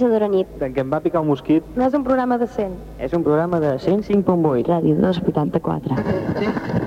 encisadora nit. Què em va picar un mosquit. No és un programa de 100. És un programa de 105.8. Ràdio 284. Sí.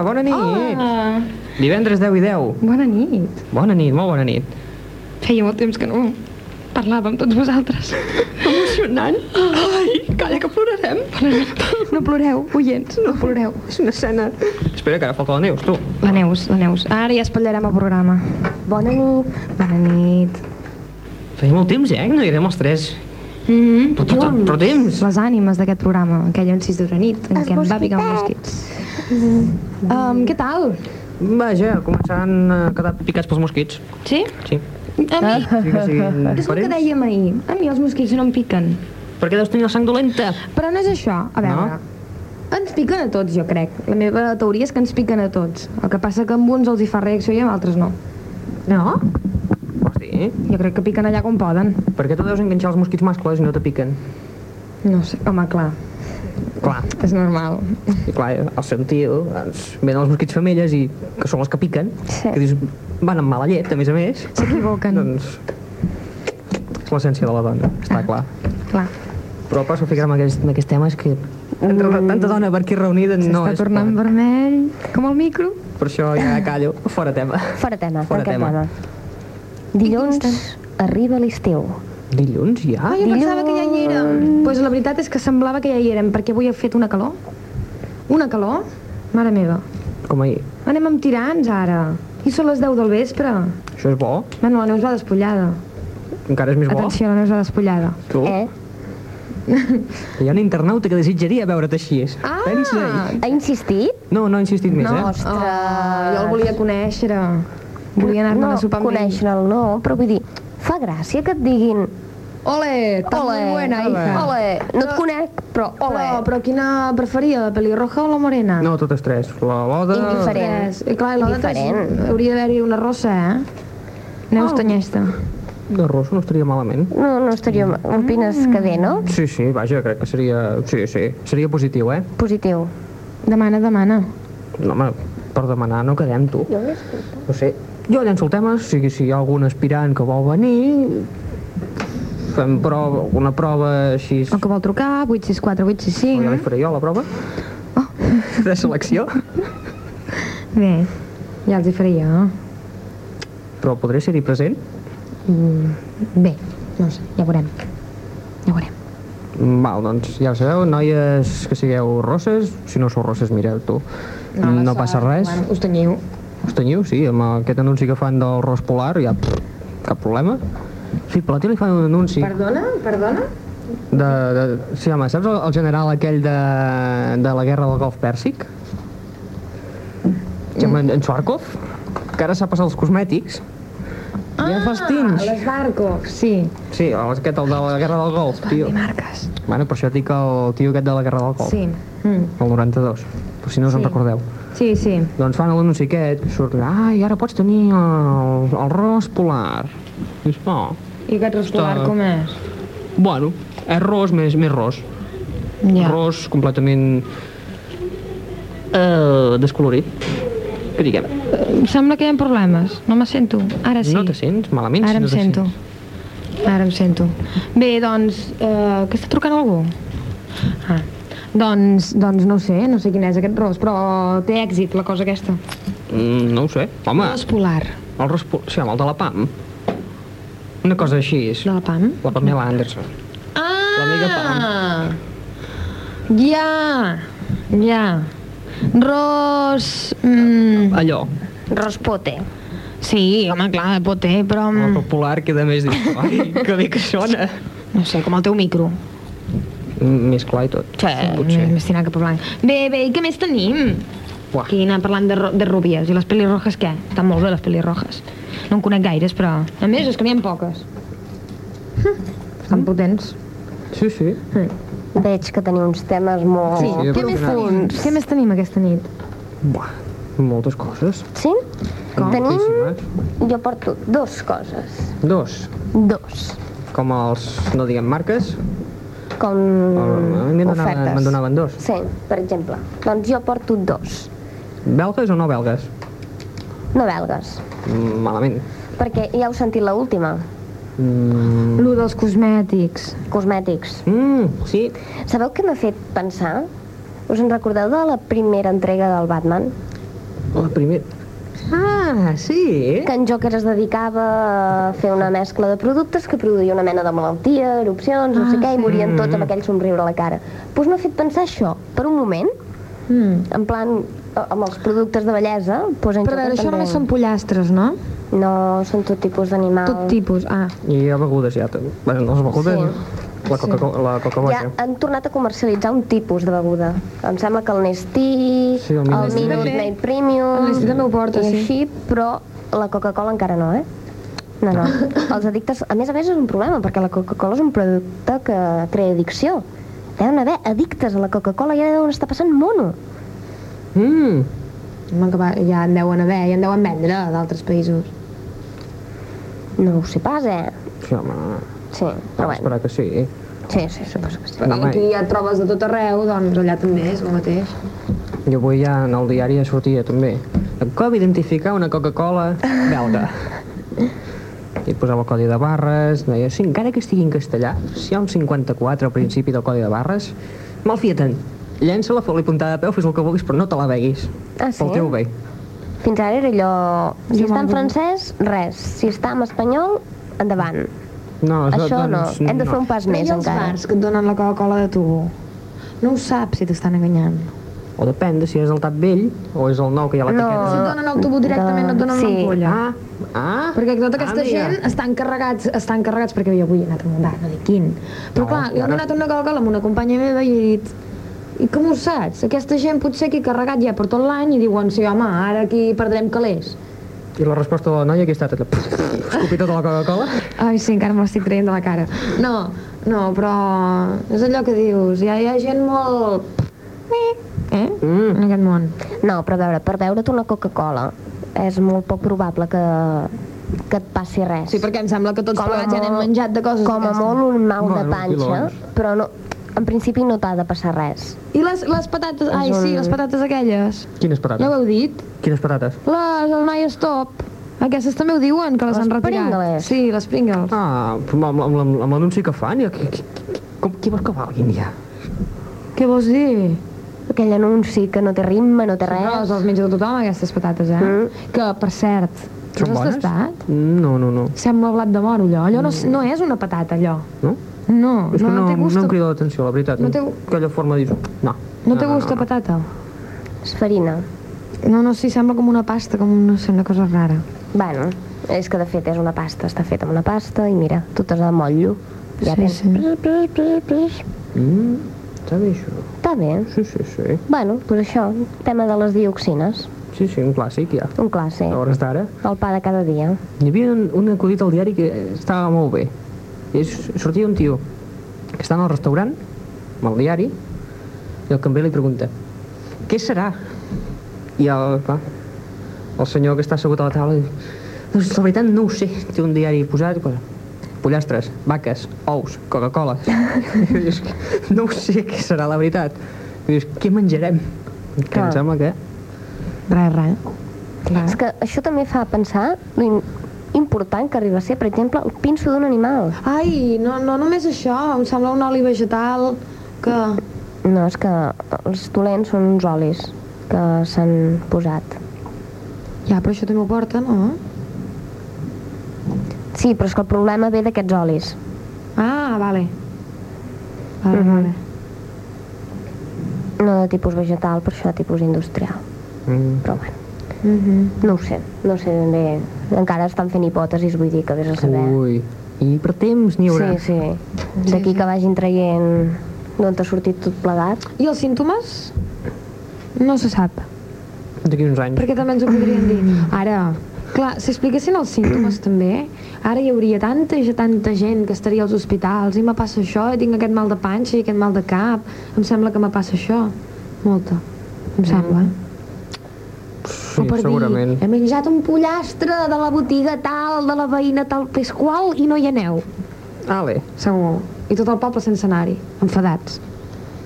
Hola, bona nit. Hola. Divendres 10 i 10. Bona nit. Bona nit, molt bona nit. Feia molt temps que no parlàvem tots vosaltres. Emocionant. Ai, calla que plorarem. No ploreu, oients, no ploreu. És una escena. Espera, que ara falta la Neus, tu. La Neus, la Neus. Ara ja espatllarem el programa. Bona nit. Bona nit. Feia molt temps, eh, que no hi érem els tres. Mm -hmm. Però, però, però temps. Les ànimes d'aquest programa, aquell encís d'hora nit, en què em va picar un mosquit. Um, què tal? Vaja, començant a quedar picats pels mosquits. Sí? Sí. A mi, Sí que siguin és el que parents. dèiem ahir. A mi els mosquits no em piquen. Perquè deus tenir la sang dolenta. Però no és això. A veure, ens piquen a tots, jo crec. La meva teoria és que ens piquen a tots. El que passa que amb uns els hi fa reacció i amb altres no. No? Vols dir? Jo crec que piquen allà com poden. Per què tu deus enganxar els mosquits mascles i no te piquen? No sé, home, clar, Clar, és normal. i clar, al sentiu, doncs, venen els mosquits femelles i que són els que piquen, Sí. que dius, van amb mala llet, a més a més. S'equivoquen. Doncs és l'essència de la dona, està clar. Clar, Però passo a ficar en aquest, en aquest tema és que entre la, tanta dona per aquí reunida no és tornant clar. vermell, com el micro. Per això ja callo, fora tema. Fora tema, Fora tema. tema. Dilluns arriba l'estiu. Dilluns ja? Ah, jo pensava que ja hi érem. Doncs pues la veritat és que semblava que ja hi érem, perquè avui ha fet una calor. Una calor? Mare meva. Com ahir. Anem amb tirants, ara. I són les 10 del vespre. Això és bo? Bueno, la Neus va despullada. Encara és més bo? Atenció, la Neus va despullada. Tu? Eh? Hi ha un internauta que desitjaria veure't així. Ah! Pensa-hi. Ha insistit? No, no ha insistit més, eh? Ostres. Ah, jo el volia conèixer. Volia anar-me'n no, a sopar amb ell. conèixer-el no, però vull dir, fa gràcia que et diguin Ole, tan ole, muy buena, hija. ole, no et conec, però ole. Però, però quina preferia, la pelirroja o la morena? No, totes tres. La boda... Indiferent. Tres. I clar, la és- hauria d'haver-hi una rossa, eh? Neus Oh. Tanyesta. De rosa no estaria malament. No, no estaria... Opines que bé, no? Sí, sí, vaja, crec que seria... Sí, sí, seria positiu, eh? Positiu. Demana, demana. No, home, per demanar no quedem, tu. No sé. Jo llenço el tema, si, si hi ha algun aspirant que vol venir, fem prova, una prova així... O que vol trucar, 864 Ja li 865. faré jo, la prova. Oh. De selecció. Bé, ja els hi faré jo. Però podré ser-hi present? Bé, no sé, ja veurem. Ja veurem. Val, doncs ja ho sabeu, noies que sigueu rosses, si no sou rosses, mireu tu. No, no passa res. Us tenyiu. Us teniu, sí, amb aquest anunci que fan del ros polar, ja pff, cap problema. Sí, per la tele fan un anunci Perdona? Perdona? de... de sí, home, saps el, el general aquell de, de la guerra del Golf Pèrsic? Mm. en, en Schwarzkopf, que ara s'ha passat els cosmètics. Ah, ja fa els tints. les Barkov, sí. Sí, aquest, el de la guerra del Golf, tio. Marques. Bueno, per això dic el tio aquest de la guerra del Golf. Sí. Mm. El 92, per si no us en Sí. recordeu. Sí, sí. Doncs fan l'anunci aquest, surt, ai, ara pots tenir el, el ros polar. Dius, oh, I aquest escolar Està- com és? bueno, és ros més, més ros. Ja. Ros completament eh, descolorit. Que diguem, Em sembla que hi ha problemes. No me sento. Ara sí. no te sents malament? Ara si em no te sento. sents? Ara em sento. Bé, doncs, eh, que està trucant algú? Ah. Doncs, doncs no sé, no sé quin és aquest ros, però té èxit la cosa aquesta. Mm, no ho sé. Home, Ros polar. el ros polar, sí, home, el de la PAM. Una cosa així és. De la PAM? La Pamela Anderson. Ah! L'amiga Ja, ja. Ros... Mm, Allò, Rospote. sí, home, clar, de poter, però... el Mm, ros polar queda més... dius, Ai, que bé que sona. no sé, com el teu micro. Més clar i tot. Sí, potser. més tinat cap a blanc. Bé, bé, i què més tenim? Uah. Aquí anant parlant de, de rúbies. I les pelirrojes què? Estan molt bé les pelirrojes. No en conec gaires, però... A més, és que n'hi ha poques. Estan potents. Sí, sí. Mm. Veig que teniu uns temes molt... Sí, sí, què, més tenim? què més tenim aquesta nit? Buah, moltes coses. Sí? Com? Tenim... Moltíssimes. Jo porto dos coses. Dos. Dos. Com els, no diguem marques, Com a mi me'n donaven, ofertes. me'n donaven dos. Sí, per exemple. Doncs jo porto dos. Belgues o no belgues? No belgues. Mm, Malament. Perquè ja heu sentit la última. Mm, Lo dels cosmètics. Cosmètics. mm, sí. Sabeu què m'ha fet pensar? Us en recordeu de la primera entrega del Batman? La primera... Ah, sí? Que en Joker es dedicava a fer una mescla de productes que produïa una mena de malaltia, erupcions, no sé Ah, què, i sí. morien tots amb aquell somriure a la cara. Doncs m'ha fet pensar això, per un moment, Mm. en plan, a- amb els productes de bellesa, doncs en Però a veure, Joker això també... només són pollastres, no? No, són tot tipus d'animals. Tot tipus. Ah, I hi ha begudes ja. també. Bueno, les begudes... La coca la coca Ja han tornat a comercialitzar un tipus de beguda. Em sembla que el Nestí, Sí, el el, Minute Minute Maid. Maid Premium... El Nestí també ho porta, i sí. així, però la Coca-Cola encara no, eh? No, no. Els addictes... A més a més és un problema, perquè la Coca-Cola és un producte que crea addicció. Deuen haver addictes a la Coca-Cola i ara deuen estar passant mono. Mm, va, ja en deuen haver, ja en deuen vendre d'altres països. No ho sé pas, eh? sí, home, Sí, però bueno. esperar que sí. Sí, sí, suposo que sí. Però com aquí ja et trobes de tot arreu, doncs allà també és el mateix. Jo avui ja en el diari ja sortia també. Com identificar una Coca-Cola belga? I et posava el codi de barres, deia, sí, encara que estigui en castellà, si hi ha un 54 al principi del codi de barres, malfia-te'n. Llença-la, fot-li puntada de peu, fes el que vulguis, però no te la beguis. Ah, sí? Pel teu bé. Fins ara era allò... Si Jo està en francès, res. Si està en espanyol, endavant. No, Això no. doncs, Hem de fer un pas Però més i els encara. bars que et donen la Coca-Cola de tubo? No ho saps si t'estan enganyant. O depèn de si és el tap vell o és el nou que hi ha a No. Si et donen el tubo directament, no et donen Sí. l'ampolla. Ah, ah. Perquè tota aquesta ah, gent estan carregats, estan carregats perquè jo avui he anat a un bar, no dic quin. Però No, clar, jo he ara- donat una Coca-Cola amb una companya meva i he dit i com ho saps? Aquesta gent potser aquí carregat ja per tot l'any i diuen, sí home, ara aquí perdrem calés. I la resposta de la noia que ha estat escopir tota la Coca-Cola? Ai, sí, encara me l'estic traient de la cara. No, no, però és allò que dius, ja hi ha gent molt... Eh? Mm. En aquest món. No, però a veure, per beure't una Coca-Cola és molt poc probable que, que et passi res. Sí, perquè em sembla que tots plegats ja n'hem menjat de coses Com a molt un mal de Bueno, panxa, pilons. però no, en principi no t'ha de passar res. I les, les patates, ai un- sí, les patates aquelles. Quines patates? Ja ho heu dit? Quines patates? Les, el Nai Stop. Aquestes també ho diuen, que les, Les han retirat. Pringles. Sí, les Pringles. Ah, amb, amb, amb, amb, amb l'anunci que fan, ja, qui, qui, com, qui vols que valguin ja? Què vols dir? Aquell anunci que no té ritme, no té No, res. se'ls menja de tothom, aquestes patates, eh? Mm. Que, per cert, Són les has bones? tastat? No, no, no. Sembla blat de moro, allò. Allò no, no és una patata, allò. No? No, És no, que no, té gust, no em a- crida l'atenció, la veritat. No té- Aquella forma de dir... No. no té gust a patata. És farina. No, no, sí, sembla com una pasta, com no sé, una cosa rara. Bueno, és que de fet és una pasta, està feta amb una pasta i mira, tu t'has de motllo. Ja Sí, tens. sí. Pris, pris, pris, pris. Mm, està bé això. Està bé. Sí, sí, sí. Bueno, doncs això, tema de les dioxines, Sí, sí, un clàssic, ja. un clàssic. A hores d'ara. El pa de cada dia. Hi havia un, un acudit al diari que estava molt bé. I sortia un tio que està en el restaurant, amb el diari, i el cambrer li pregunta què serà? I el, clar, el senyor que està assegut a la taula diu doncs la veritat no ho sé, té un diari posat i posa pollastres, vaques, ous, Coca-Cola. Dius, no ho sé què serà la veritat. I dius, què menjarem? Que Clar. em sembla que... Res, res. Clar. És que això també fa pensar lo in- important que arriba a ser, per exemple, el pinso d'un animal. Ai, no, no només això, em sembla un oli vegetal que... No, és que els dolents són uns olis que s'han posat. Ja, però això també ho porta, no? Sí, però és que el problema ve d'aquests olis. Ah, vale. Vale, Mhm. vale. No de tipus vegetal, per això de tipus industrial. Mm. Però bueno, Mhm. no ho sé, no ho sé ben bé. Encara estan fent hipòtesis, vull dir que vés a saber. Ui, i per temps n'hi haurà. Sí, sí. D'aquí que vagin traient d'on t'ha sortit tot plegat. I els símptomes? No se sap. D'aquí uns anys. Perquè també ens ho podrien dir. Ara, Clar, si expliquessin els símptomes també, ara hi hauria tanta, i tanta gent que estaria als hospitals i me passa això, i tinc aquest mal de panxa i aquest mal de cap, em sembla que me passa això. Molta, em sembla. Sí, o per segurament. dir, he menjat un pollastre de la botiga tal, de la veïna tal Pasqual i no hi aneu. Ale. Segur. I tot el poble sense anar-hi, enfadats.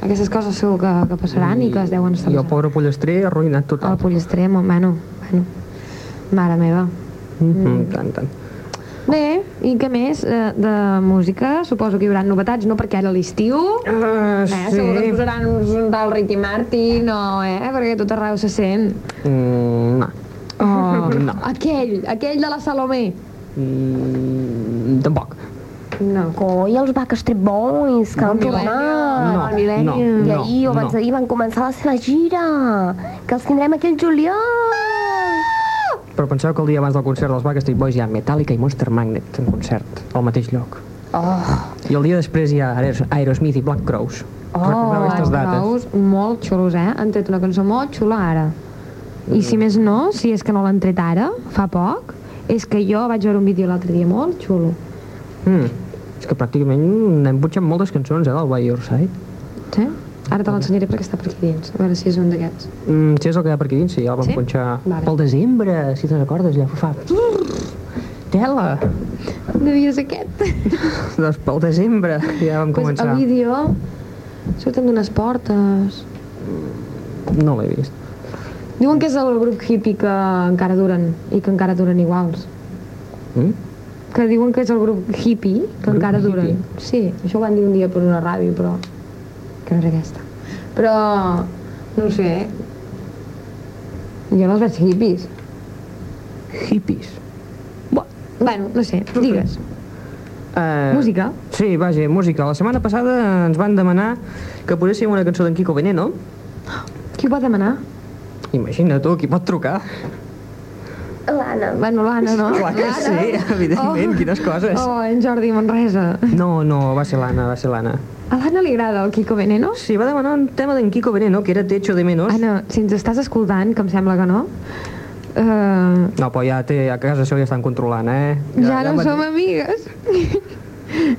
Aquestes coses segur que, que passaran i, que es deuen estar I el pobre pollastre arruïnat El total. pollastre, mo- bueno, bueno. Mare meva. Mm -hmm. Tant, tant. Bé, i què més? Eh, de música, suposo que hi haurà novetats, no? Perquè ara l'estiu... Uh, Eh, segur que es posaran un tal Ricky Martin o, eh? Perquè tot arreu se sent. Mm, no. Oh, No. Aquell, aquell de la Salomé. Mm, tampoc. No. Coi, els Backstreet Boys, que han tornat. No, Millennium. no, I no, ahir, o abans no. d'ahir, van començar la seva gira, que els tindrem aquí el juliol. Però penseu que el dia abans del concert dels Backstreet Boys hi ha Metallica i Monster Magnet en concert, al mateix lloc. Oh, I el dia després hi ha Aeros- Aerosmith i Black. Recordeu aquestes dates? Crows, molt xulos, eh? Han tret una cançó molt xula ara. I si més no, si és que no l'han tret ara, fa poc, és que jo vaig veure un vídeo l'altre dia molt xulo. Mm. És que pràcticament hem punxat moltes cançons, eh, del By Your Side. Sí? Ara te l'ensenyaré perquè està per aquí dins. A veure si és un d'aquests. Mm, si és el que hi ha per aquí dins, sí, ja el vam Sí? punxar Vale. pel desembre, si te'n recordes, allò fa... Tela! Devia ser aquest. doncs pel desembre ja vam Pues començar. el vídeo surten d'unes portes. No l'he vist. Diuen que és el grup hippie que encara duren i que encara duren iguals. Mm? Que diuen que és el grup hippie que Grup encara duren. hippie? Sí, això ho van dir un dia per una ràdio, però... Que no era aquesta. Però... No sé. Jo no els veig hippies. Hippies. Bueno, no sé, digues. Uh, Música? Sí, vaja, música. La setmana passada ens van demanar que poséssim una cançó d'en Kiko Veneno. Qui ho va demanar? Imagina tu, qui pot trucar? l'Anna. Bueno, l'Anna, no? Clar que sí, evidentment, quines coses. Oh, en Jordi Manresa. No, no, va ser l'Anna, va ser l'Anna. A l'Anna li agrada el Kiko Veneno? Sí, va demanar un tema d'en Kiko Veneno, que era Te echo de menos. Anna, si ens estàs escoltant, que em sembla que no, uh, No, però ja té, a casa seu ja estan controlant, eh? ja, no m'ha- som amigues.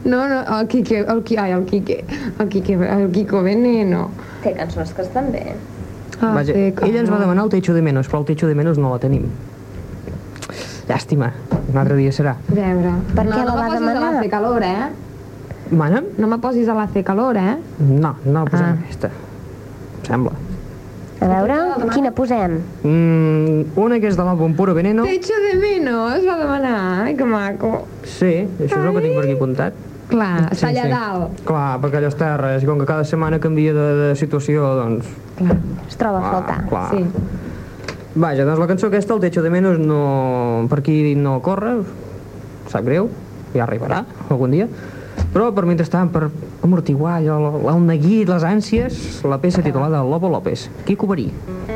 No, no, el Quique, el, Qui- ai, el Quique, el Quique, el Kiko Veneno. Té cançons que estan bé. Ah, Vaja, ella ens va no. demanar el Te echo de menos, però el Te echo de menos no la tenim. Llàstima, un altre dia serà. A veure... Per no, què la no va me posis demanar? a la calor, eh? Mana? No me posis a la calor, eh? No, no posem Ah. aquesta. Em sembla. A veure, quina posem? Mm, una que és de l'àlbum Puro Veneno. Te echo de menos, va demanar. Ai, que maco. Sí, això és el que tinc per aquí apuntat. Clar, està allà dalt. Clar, perquè allò està res, i com que cada setmana canvia de, de situació, doncs... Clar, Es troba a faltar. clar. sí. Vaja, doncs la cançó aquesta, el Techo de Menos, no, per aquí no corre, sap greu, ja arribarà algun dia, però per mentrestant, per amortiguar allò, el, neguit, les ànsies, la peça titulada Lobo López, Quico Verí. Un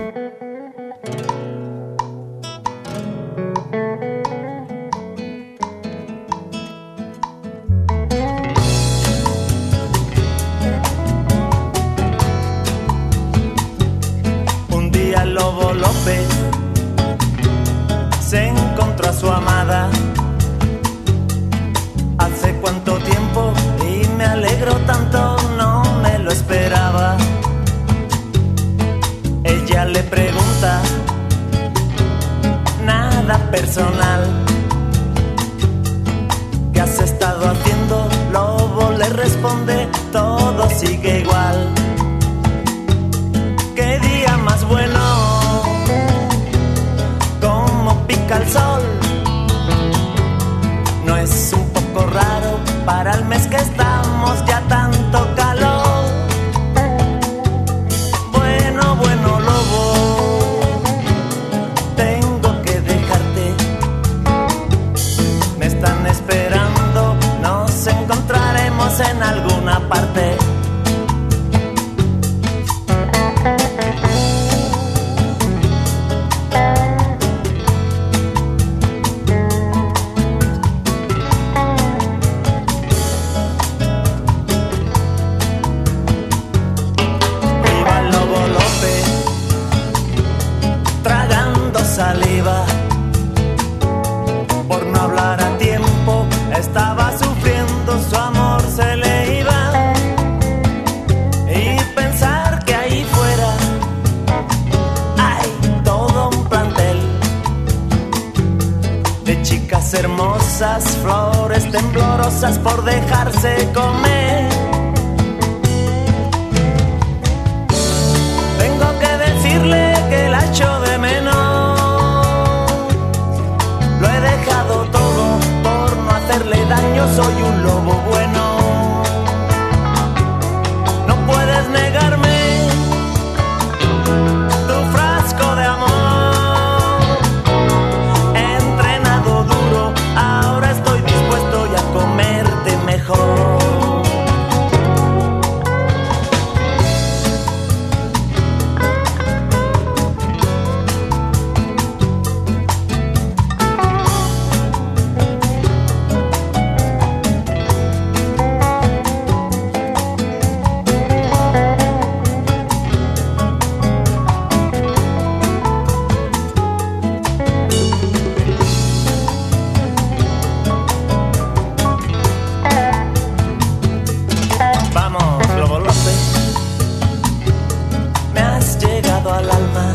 al alma.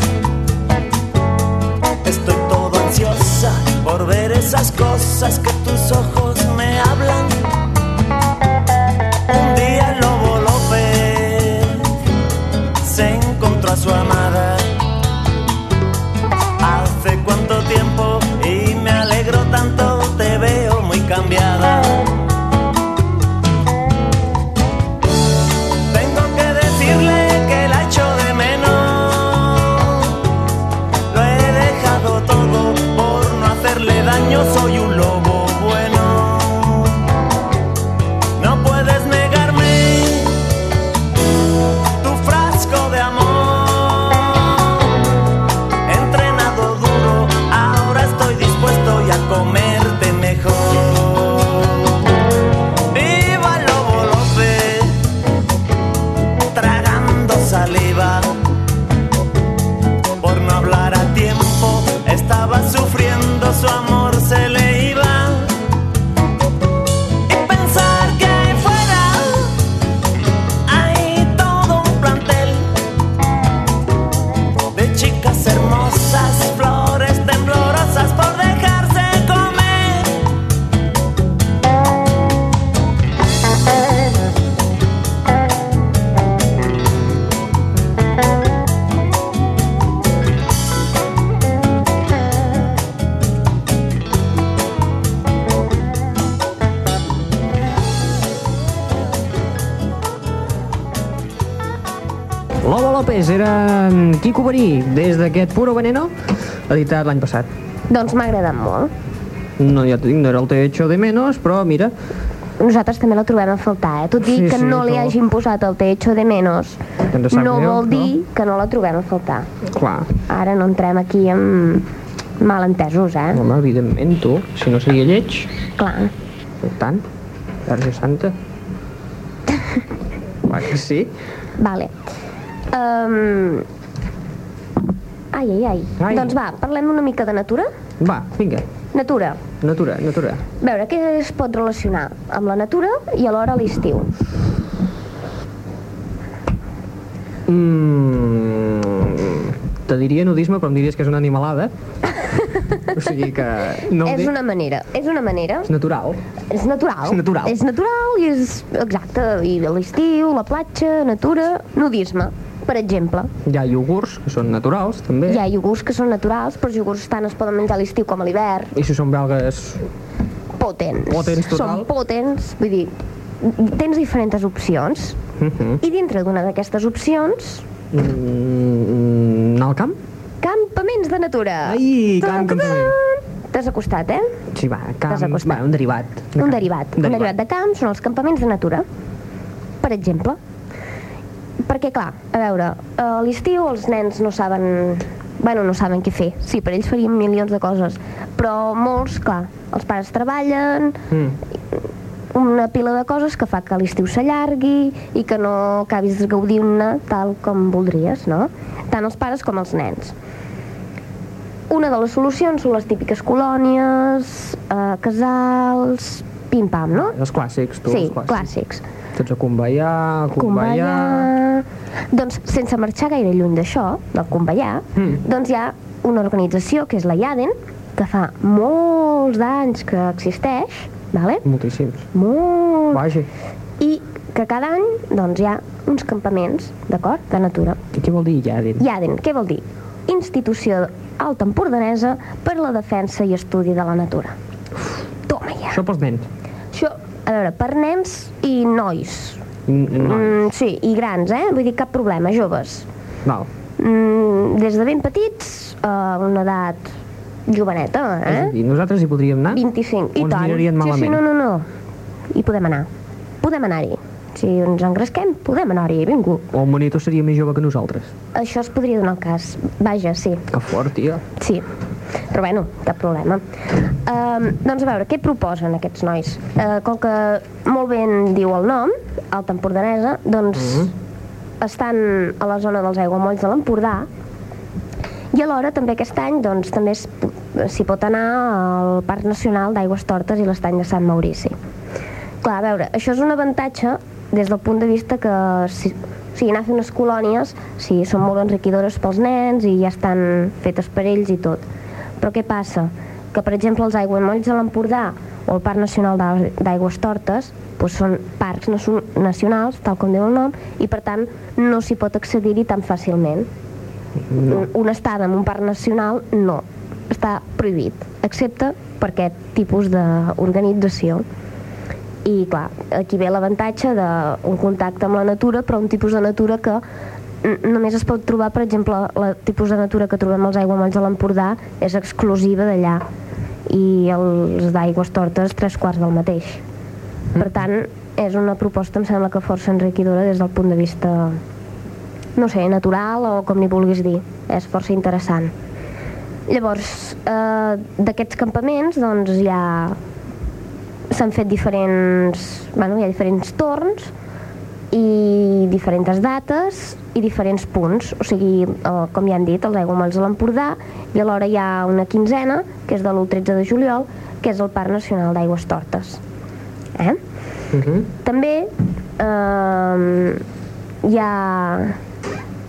Estoy todo ansiosa por ver esas cosas que Verí, des d'aquest Puro Veneno, editat l'any passat. Doncs m'ha agradat molt. No, ja t'ho dic, no era el Te echo de menos, però mira, Nosaltres també la trobem a faltar, eh? Tot i Sí, que sí, no li però- hagin posat el te echo de menos, no greu, vol no? dir que no la trobem a faltar. clar, Ara no entrem aquí amb malentesos, eh? home, evidentment, tu, si no seria lleig, Clar. per tant, Verge Santa. Clar que sí. Vale. Um... Ai, ai, ai, Ai. Doncs va, parlem una mica de natura. Va, vinga, Natura. natura, natura. A veure, què es pot relacionar amb la natura i alhora l'estiu? Mm, te diria nudisme, però em diries que és una animalada. o sigui que no és dic. una manera, és una manera. És natural. És natural. És natural. És natural i és... Exacte. I l'estiu, la platja, natura, nudisme, per exemple. Hi ha iogurts, que són naturals, també. Hi ha iogurts que són naturals, però els iogurts tant es poden menjar a l'estiu com a l'hivern. I si són belgues, Potents. Potents, total. Són potents, vull dir, tens diferents opcions. uh -huh. I dintre d'una d'aquestes opcions, mm, anar al camp? campaments de natura. Ai, camp, campament. T'has acostat, eh? Sí, va, camp, va, un derivat. de Un camp. derivat. Un derivat de camp són els campaments de natura. Per exemple. Perquè, clar, a veure, a l'estiu els nens no saben... Bueno, no saben què fer. Sí, per ells farien milions de coses. Però molts, clar, els pares treballen, Mm. una pila de coses que fa que l'estiu s'allargui i que no acabis gaudint-ne tal com voldries, no? Tant els pares com els nens. Una de les solucions són les típiques colònies, eh, casals, pim-pam, no? Els clàssics, tu, sí, els clàssics. clàssics. Tots a Convallà... Convallà... Doncs sense marxar gaire lluny d'això, del Convallà, Mm. doncs hi ha una organització que és la IADEN, que fa molts d'anys que existeix, vale? Moltíssims. molt, Vaja. i que cada any doncs, hi ha uns campaments, d'acord, de natura. I què vol dir Lladen? IADEN, què vol dir? Institució Alta Empordanesa per la Defensa i Estudi de la Natura. Toma ja. Això pels nens. A veure, per nens i nois. Mm, sí, i grans, eh? Vull dir, cap problema, joves. Val. Mm, des de ben petits a una edat joveneta, És a eh? dir, nosaltres hi podríem anar? 25. O I tant. mirarien Sí, sí, malament? no, no, no. Hi podem anar. Podem anar-hi. Si ens engresquem, podem anar-hi, vingut. O el monitor seria més jove que nosaltres? Això es podria donar el cas. Vaja, sí. Que fort, tio. Sí, però bueno, cap problema. Um, doncs a veure, què proposen aquests nois? Uh, com que molt ben diu el nom, Alta Empordanesa, doncs estan a la zona dels aiguamolls de l'Empordà i alhora també aquest any doncs, també s'hi pot anar al Parc Nacional d'Aigües Tortes i l'estany de Sant Maurici. Clar, a veure, això és un avantatge des del punt de vista que si, o sigui, anar a fer unes colònies sí, són molt enriquidores pels nens i ja estan fetes per ells i tot. Però què passa? Que, per exemple, els aiguamolls de l'Empordà o el Parc Nacional d'A- d'Aigües Tortes doncs són parcs nacio- nacionals, tal com diu el nom, i per tant no s'hi pot accedir-hi tan fàcilment. No. Una estada en un parc nacional no, està prohibit, excepte per aquest tipus d'organització. I clar, aquí ve l'avantatge d'un contacte amb la natura, però un tipus de natura que només es pot trobar, per exemple, el tipus de natura que trobem als aiguamolls de l'Empordà és exclusiva d'allà i els d'aigües tortes tres quarts del mateix. Per tant, és una proposta, em sembla que força enriquidora des del punt de vista no sé, natural o com n'hi vulguis dir. És força interessant. Llavors, eh, d'aquests campaments, doncs hi ha... S'han fet diferents... Bueno, hi ha diferents torns i diferents dates i diferents punts. O sigui, eh, com ja han dit, els aiguamolls de l'Empordà i alhora hi ha una quinzena, que és de l'1 13 de juliol, que és el Parc Nacional d'Aigües Tortes. Eh? Uh -huh. També eh, hi ha,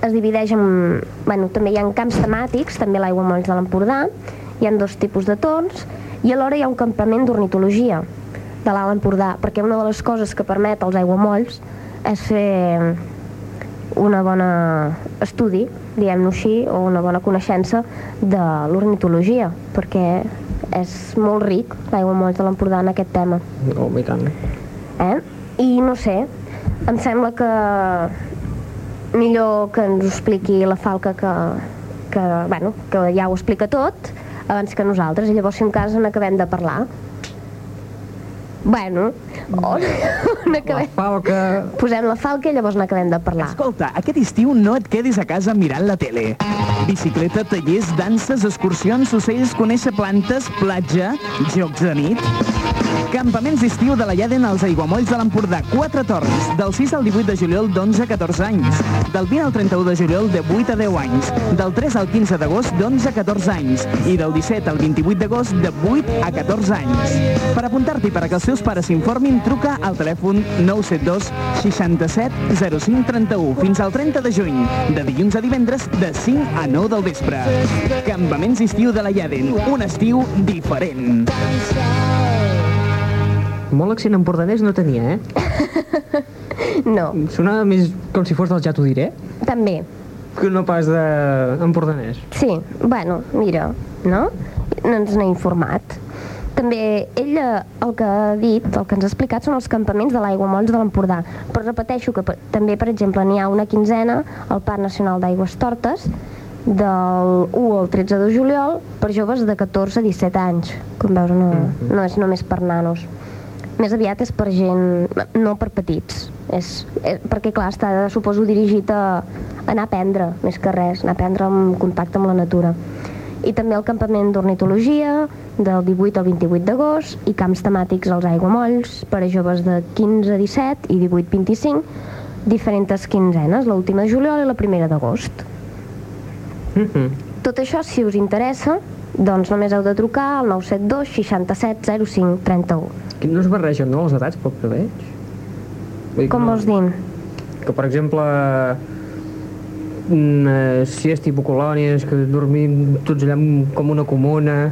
es divideix en... Bueno, també hi ha camps temàtics, també l'Aigua Molls de l'Empordà, hi ha dos tipus de torns, i alhora hi ha un campament d'ornitologia de l'Alt Empordà, perquè una de les coses que permet als aiguamolls és fer una bona estudi, diguem-ho així, o una bona coneixença de l'ornitologia, perquè és molt ric l'aiguamolls de l'Empordà en aquest tema Oh, i tant. eh? I no sé, em sembla que millor que ens ho expliqui la Falca que, que, bueno, que ja ho explica tot abans que nosaltres i llavors si un cas n'acabem de parlar bueno on, on La acabem, falca... posem la Falca i llavors n'acabem de parlar. Escolta, aquest estiu no et quedis a casa mirant la tele. Bicicleta, tallers, danses, excursions, ocells, conèixer plantes, platja, jocs de nit... Campaments d'estiu de la Lladen als Aiguamolls de l'Empordà. Quatre torns, del 6 al 18 de juliol d'11 a 14 anys. Del 20 al 31 de juliol de 8 a 10 anys. Del 3 al 15 d'agost d'11 a 14 anys. I del 17 al 28 d'agost de 8 a 14 anys. Per apuntar-t'hi per a que els teus pares s'informin, truca al telèfon 972 67 05 31 fins al 30 de juny, de dilluns a divendres de 5 a 9 del vespre. Campaments d'estiu de la Lladen, un estiu diferent. Molt accent empordanès no tenia, eh? no, Sonava més com si fos del ja t'ho diré, també que no pas d'empordanès. Sí, bueno, mira, no? No ens n'ha informat. També ella el que ha dit, el que ens ha explicat són els campaments de l'aigua molls de l'Empordà. Però repeteixo que per- també, per exemple, n'hi ha una quinzena al Parc Nacional d'Aigües Tortes del 1 al 13 de juliol per joves de 14 a 17 anys. Com veus, no, no és només per nanos. Més aviat és per gent, no per petits. És, és, perquè, clar, està, suposo, dirigit a, a anar a aprendre, més que res, anar a aprendre en contacte amb la natura. I també el campament d'ornitologia, del 18 al 28 d'agost, i camps temàtics als aiguamolls, per a joves de 15 a 17 i 18 a 25, diferents quinzenes, l'última de juliol i la primera d'agost. Mm -hmm. Tot això, si us interessa, doncs només heu de trucar al 972 67 05 31. Que no es barregen, no, les edats, pel que veig? Vull dir Com no- vols dir? Que, per exemple, mm, eh, si és tipus colònies, que dormim tots allà com una comuna,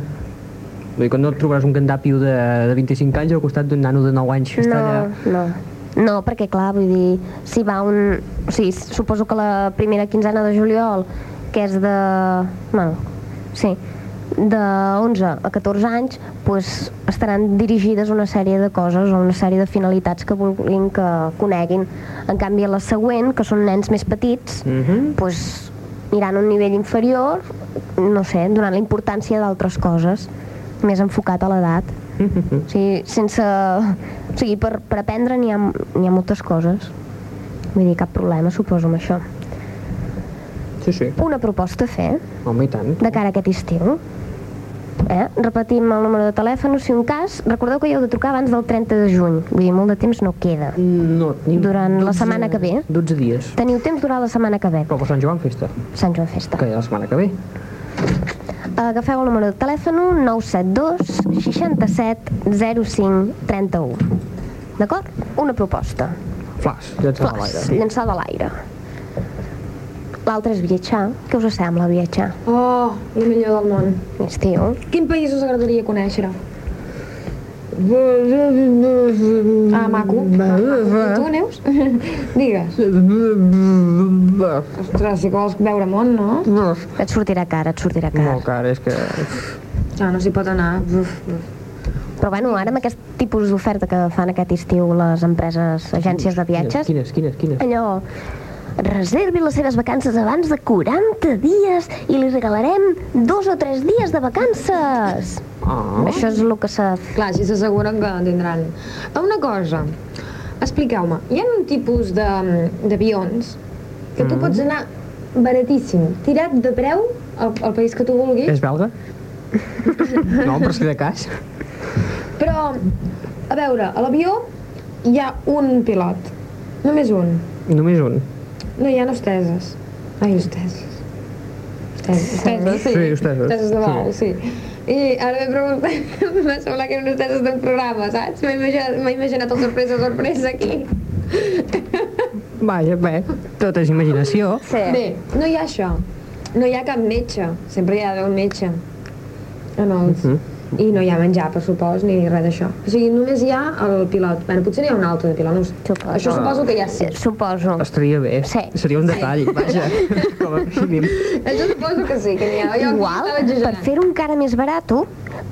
Vull dir que no et trobaràs un gandapio de, de 25 anys al costat d'un nano de 9 anys que està No, allà. no. No, perquè clar, vull dir, si va un... O sigui, suposo que la primera quinzena de juliol, que és de... Bueno, sí, de 11 a 14 anys, pues, estaran dirigides una sèrie de coses o una sèrie de finalitats que vulguin que coneguin. En canvi, a la següent, que són nens més petits, Mhm. pues, mirant un nivell inferior, no sé, donant la importància d'altres coses, més enfocat a l'edat. O sigui, sense... O sigui, per, per aprendre n'hi ha, ha moltes coses. Vull dir, cap problema, suposo, amb això. Sí, sí. Una proposta a fer, Home, i tant. de cara a aquest estiu. Eh? Repetim el número de telèfon, si un cas, recordeu que hi heu de trucar abans del 30 de juny. Vull dir, molt de temps no queda. No, tenim Durant la setmana que ve. 12 dies. Teniu temps durant la setmana que ve, Però per Sant Joan festa, Sant Joan Festa. que hi ha la setmana que ve. Agafeu el número de telèfon 972 67 05 31. D'acord? Una proposta. Flash, ets a l'aire. llançar de l'aire. L'altre és viatjar. Què us sembla viatjar? Oh, el millor del món. Estiu. Quin país us agradaria conèixer? Ah, maco. I tu, Neus? Digues. Ostres, que vols veure món, no? Et sortirà cara, et sortirà cara. Molt car, és que... Ja, no s'hi pot anar. Uf, uf. Però bueno, ara amb aquest tipus d'oferta que fan aquest estiu les empreses, agències de viatges, Quines, quines, quines? allò reservi les seves vacances abans de 40 dies i li regalarem dos o tres dies de vacances. Ah, Això és el que s'ha... Clar, si s'asseguren que tindran. Una cosa, expliqueu-me, hi ha un tipus de- d'avions que tu pots anar baratíssim, tirat de preu al, al país que tu vulguis, és belga? no, per si de cas. però, a veure, a l'avió hi ha un pilot, només un. Només un. No hi ha hosteses. Ai, hosteses. Hosteses, hosteses, sí. Sí, hosteses. Hosteses de vol, sí. I ara m'he preguntat, m'ha semblat que eren hosteses d'un programa, saps? M'he imaginat, m'he imaginat el sorpresa, sorpresa aquí. Vaja, bé, tot és imaginació. Sí. Bé, no hi ha això. No hi ha cap metge. Sempre hi ha d'haver un metge. En els... Mhm. I no hi ha menjar, per supòs, ni res d'això. O sigui, només hi ha el pilot. Bueno, potser n'hi ha un altre de pilot, no ho sé. Suposo. Això suposo que ja sí. Suposo. Estaria bé. Sí. Seria un detall, vaja. Com a mínim. Això suposo que sí, que n'hi ha. Jo Igual, per exagerant. fer-ho encara més barat,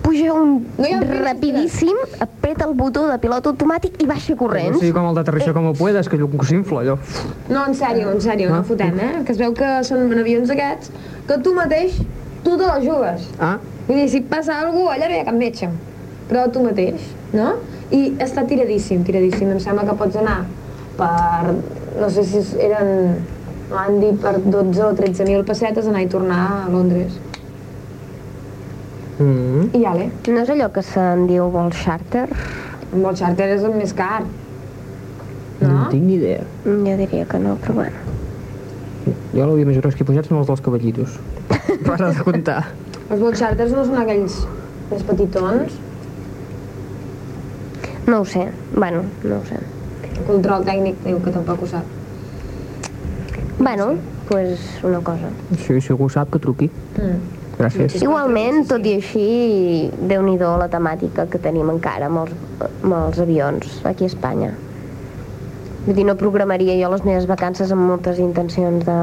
puja un No rapidíssim, apreta el botó de pilot automàtic i baixa No corrents. sigui com el d'aterrissar com ho puedes, que allò s'infla, allò. No, en sèrio, en sèrio, no Ah. fotem, eh? Que es veu que són avions aquests que tu mateix, tu te la jugues. Ah, Vull dir, si passa alguna cosa, allà no hi ha cap metge. Però tu mateix, no? I està tiradíssim, tiradíssim. Em sembla que pots anar per... No sé si eren... Van dir per 12 o 13.000 pessetes anar i tornar a Londres. mm. I ale, No és allò que se'n diu vol charter? un vol charter és el més car. no No? tinc ni idea. Jo diria que no, però bueno. Jo l'havia més gros que he pujat són els dels cavallitos. Para de comptar. Els vols charters no són aquells més petitons? No ho sé. Bueno, no ho sé. El control tècnic diu que tampoc ho sap. Bueno, pues una cosa. Sí, si algú sap que truqui. Mm. Gràcies. Igualment, tot i així, déu nhi la temàtica que tenim encara amb els, amb els avions aquí a Espanya. Vull dir, no programaria jo les meves vacances amb moltes intencions de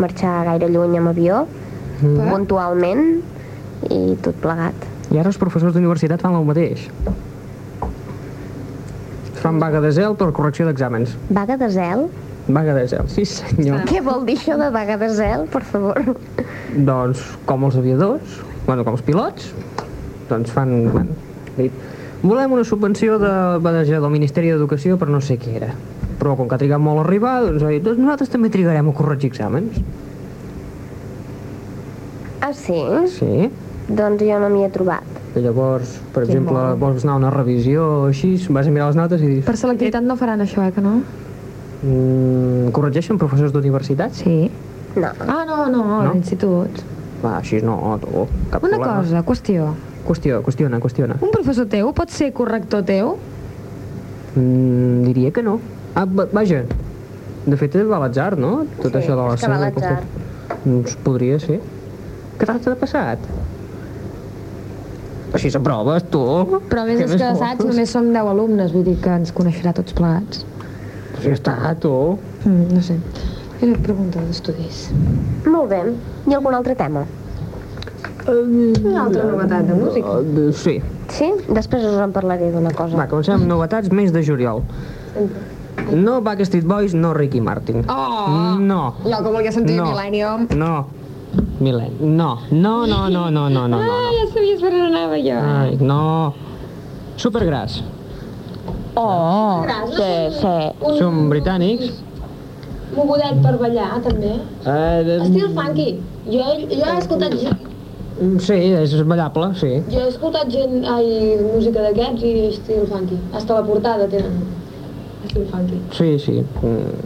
marxar gaire lluny amb avió, Mm. puntualment, i tot plegat. I ara els professors d'universitat fan el mateix. Fan vaga de zel per correcció d'exàmens. Vaga de zel? Vaga de zel, sí senyor. Què vol dir això de vaga de zel, per favor? Doncs com els aviadors, bueno, com els pilots, doncs fan... Bueno, dit, volem una subvenció de, de, del Ministeri d'Educació per no sé què era. Però com que ha trigat molt a arribar, doncs, doncs nosaltres també trigarem a corregir exàmens. Ah, sí? Sí. Doncs jo no m'hi he trobat. I llavors, per Que exemple, bo. vols anar a una revisió o així, vas a mirar les notes i dius... Per selectivitat no faran això, eh, que no? Mm, corregeixen professors d'universitat? Sí. No. Ah, no, no, a No? l'institut. Va, així no, tu, cap Una problema. cosa, qüestió. Qüestió, qüestiona, qüestiona. Un professor teu pot ser corrector teu? Mm, diria que no. Ah, va- vaja, de fet va a l'atzar, no? Tot Sí, això de la és que va a l'atzar. Doncs podria ser. Què t'ha passat? Així s'aproves, tu. Però a més Què és que més saps, vols? només som 10 alumnes, vull dir que ens coneixerà tots plegats. Pues ja està, tu. Mm, no sé. Era pregunta d'estudis. Molt bé. I algun altre tema? Una altra novetat de música. Uh, sí. Sí? Després us en parlaré d'una cosa. Va, comencem amb novetats mes de juliol. No Backstreet Boys, no Ricky Martin. Oh! No. Jo que volia sentir No. Millennium. No. Milen. No. No, no, no, no, no, no, no. Ah, ja sabies per on anava jo. Ai, no. Supergrass. Oh, sí, sí. Són britànics. Mogudet per ballar, també. Eh, de... Estil funky. Jo, jo he escoltat gent, Mm, Sí, és ballable, sí. jo he escoltat gent, ai, música d'aquests i estil funky. Hasta la portada tenen estil funky. Sí, sí. Mm,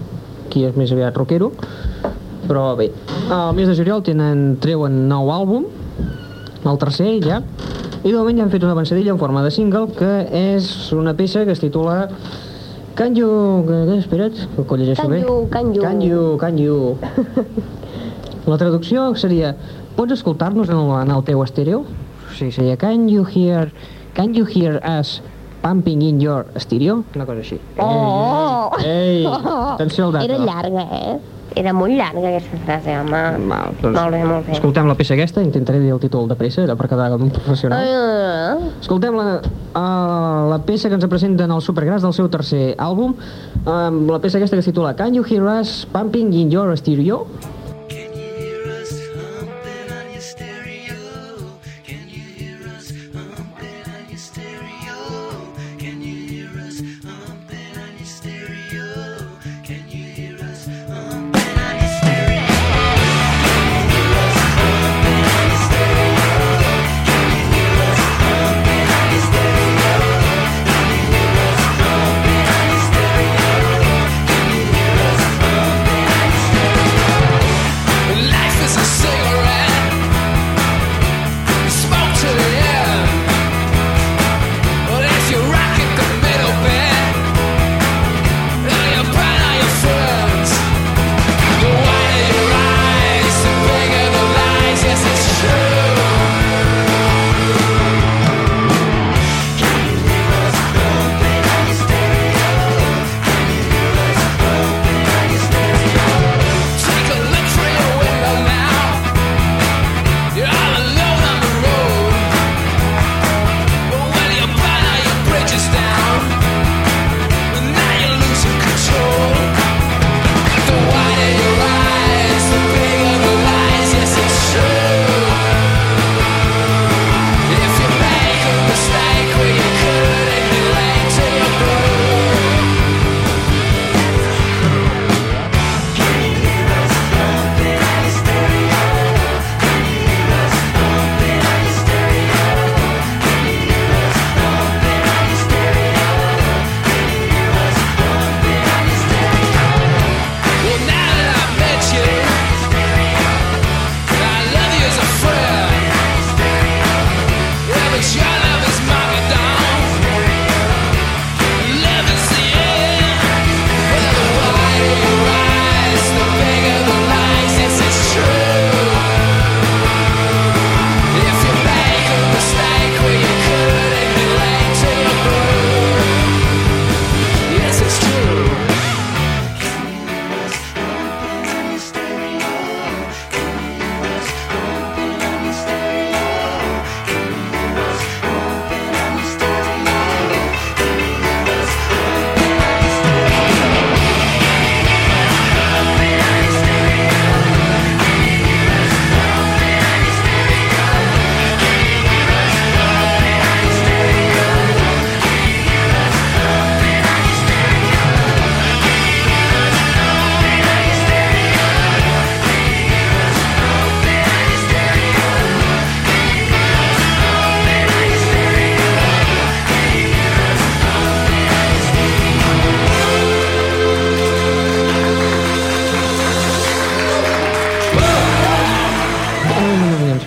Qui és més aviat rockero. Però bé, al mes de juliol tenen, treuen nou àlbum, el tercer ja, i de moment ja han fet una avançadilla en forma de single, que és una peça que es titula Can you... Espera't, que ho llegeixo Can bé. you, can you. Can you, can you. La traducció seria Pots escoltar-nos en, el, en el teu estèreo? Sí, seria Can you hear... Can you hear us pumping in your stereo? Una cosa així. Oh! Ei, ei, atenció al dato. Era llarga, eh? Era molt llarga aquesta frase, home. Val, doncs, Molt bé, molt bé. Escoltem la peça aquesta, intentaré dir el títol de pressa, era per quedar com un professional. Ah, Escoltem la, uh, la peça que ens presenten el Supergrass del seu tercer àlbum, uh, la peça aquesta que es titula Can you hear us pumping in your stereo?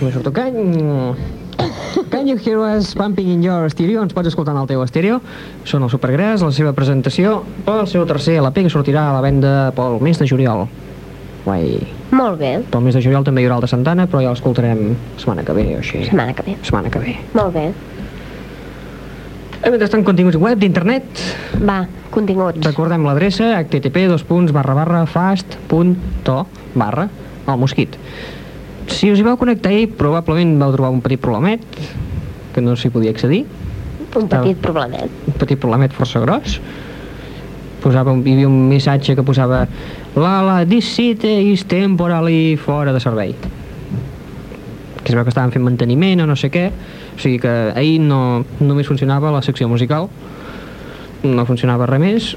Aviam si me surto. Can... Can you hear us pumping in your stereo? Ens pots escoltar en el teu estèreo. Són el Supergrass, la seva presentació pel seu tercer LP que sortirà a la venda pel mes de juliol. Guai. molt bé. Pel mes de juliol també hi haurà el de Santana, però ja l'escoltarem setmana que ve o així. Setmana que ve. Setmana que ve. Molt bé. Eh, Mentrestant, continguts web d'internet. Va, continguts. Recordem l'adreça http dos punts barra barra fast.to barra el mosquit. Si us hi vau connectar ahir, probablement vau trobar un petit problemet que no s'hi podia accedir, Un petit problemet. un petit problemet força gros. Posava, hi havia un missatge que posava la, la, seat is temporally fora de servei. Que es veu que estaven fent manteniment o no sé què. O sigui que ahir no, només funcionava la secció musical, no funcionava res més,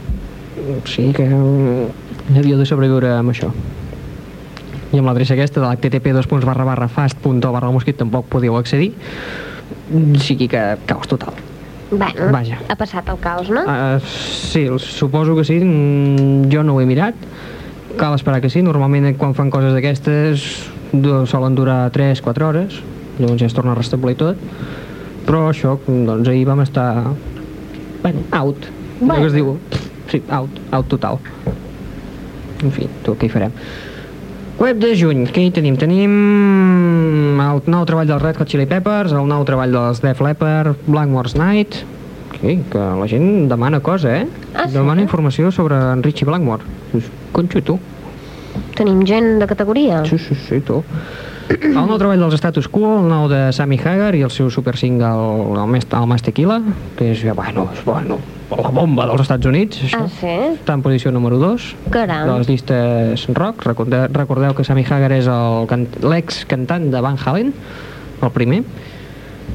o sigui que mm, havíeu de sobreviure amb això. I amb l'adreça aquesta de mosquit tampoc podíeu accedir, o sigui que caos total. Bueno, Vaja. ha passat el caos, no? Uh, sí, suposo que sí. Mm, jo no ho he mirat. Cal esperar que sí. Normalment eh, quan fan coses d'aquestes solen durar 3-4 hores. Llavors ja es torna a restablir tot. Però això, doncs ahir vam estar... Bueno, out. Bueno. Bueno. que es diu... Sí, out. Out total. En fi, tu, què hi farem? Web de juny, què hi tenim? Tenim el nou treball dels Red Hot Chili Peppers, el nou treball dels Def Leppard, Blackmore's Night... Sí, que la gent demana cosa, eh? Ah, sí? demana informació sobre en Richie Blackmore. Conxo, tu. Tenim gent de categoria. Sí, sí, sí, tu. El nou treball dels Status Quo, el nou de Sammy Hagar i el seu super single, el, el Mas Tequila, que és, bueno, és, bueno, la bomba dels Estats Units, això. Ah, sí? Està en posició número 2 de Caram. les llistes rock. Recordeu, recordeu que Sammy Hagar és l'ex-cantant de Van Halen, el primer.